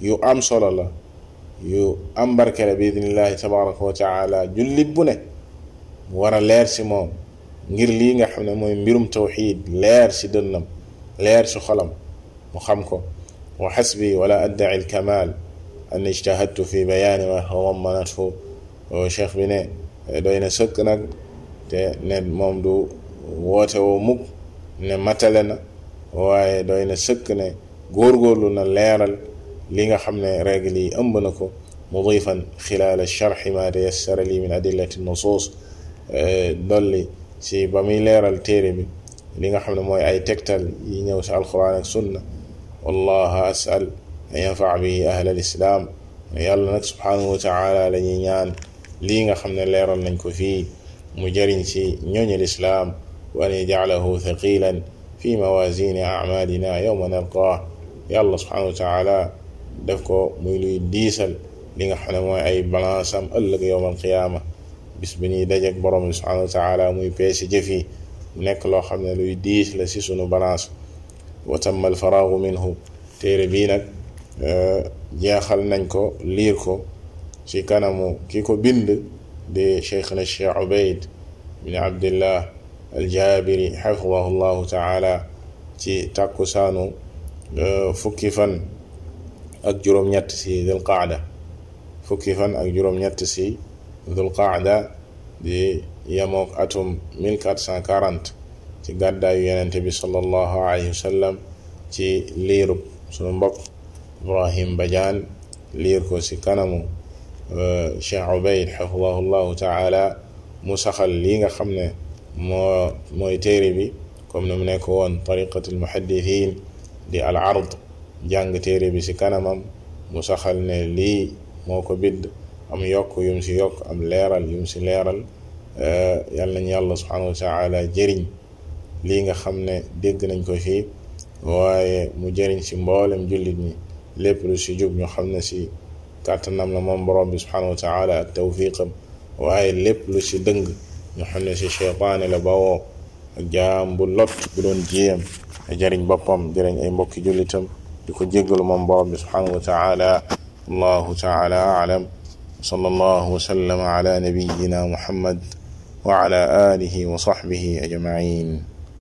yu am solo la yu am barke la bi idnillahi tabaraka wa taala jullit bu ne war a leer si moom ngir lii nga xam ne mooy mbirum tawxid leer si dënnam leer si xolam mu xam ko. وحسبي ولا أدعي الكمال أن اجتهدت في بيان ما رمنته شيخ بني دوينة سكنا نمم دو واتا ومك نمتلنا لنا واي دوينة سكنا غورغور ليرل لنغا حمنا راقلي أمبنكو مضيفا خلال الشرح ما تيسر لي من أدلة النصوص. أه، دولي سي بامي ليرل تيري بي. لنغا حمنا موي أي تكتل ينوس على القرآن والسنة. والله أسأل أن ينفع به أهل الإسلام. يلا نك سبحانه وتعالى لنيان. لين خمنا ليرن نكو في مجرن سي نيون الإسلام. وأن يجعله ثقيلا في موازين أعمالنا يوم نلقاه. يلا سبحانه وتعالى دفكو ميلي ديسل. لين خمنا موي أي بلانسام ألغ يوم القيامة. bis bi ñuy dajeeg borom bi subhanahu wa taala muy peese jëf yi nekk loo wa tamma alfaraagu minhu. Téere bii nag jeexal nañ ko liir ko ci kanamu ki ko bind di cheikhna cheikh ubayd bin abdillah aljaabiri xafidahu llahu taala ci tàkkusaanu fukki fan ak juróom-ñett si dul qaada fukki fan ak juróom-ñett si dul qaada di yemook atum 1440 ci gàddaayu yenente bi sallallahu alayhi wa sallam ci liirub sunu mbokk ibrahim badiane liir ko si kanamu cheikh ubayd xafidahu llahu taala mu saxal lii nga xam ne moo mooy téere bi comme ni mu nekk woon tariqatul muhaddithin di al ard jàng téere bi si kanamam mu saxal ne lii moo ko bidd am yokk yum si yokk am leeral yum si leeral yal nañu yàlla subhanahu wa taala jëriñ lii nga xam ne dégg nañ ko fii waaye mu jëriñ si mboolem jullit ñi lépp lu si jub ñu xam ne si kàttanam la moom borom bi subhanahu wa taala ak tawfiqam waaye lépp lu si dëng ñu xam ne si cheytaane la bawoo ak jaam bu lot bu doon jiyam jëriñ boppam jëriñ ay mbokki jullitam di ko jéggalu moom borom bi subhanahu wa taala allahu taala alam صلى الله وسلم على نبينا محمد وعلى آله وصحبه أجمعين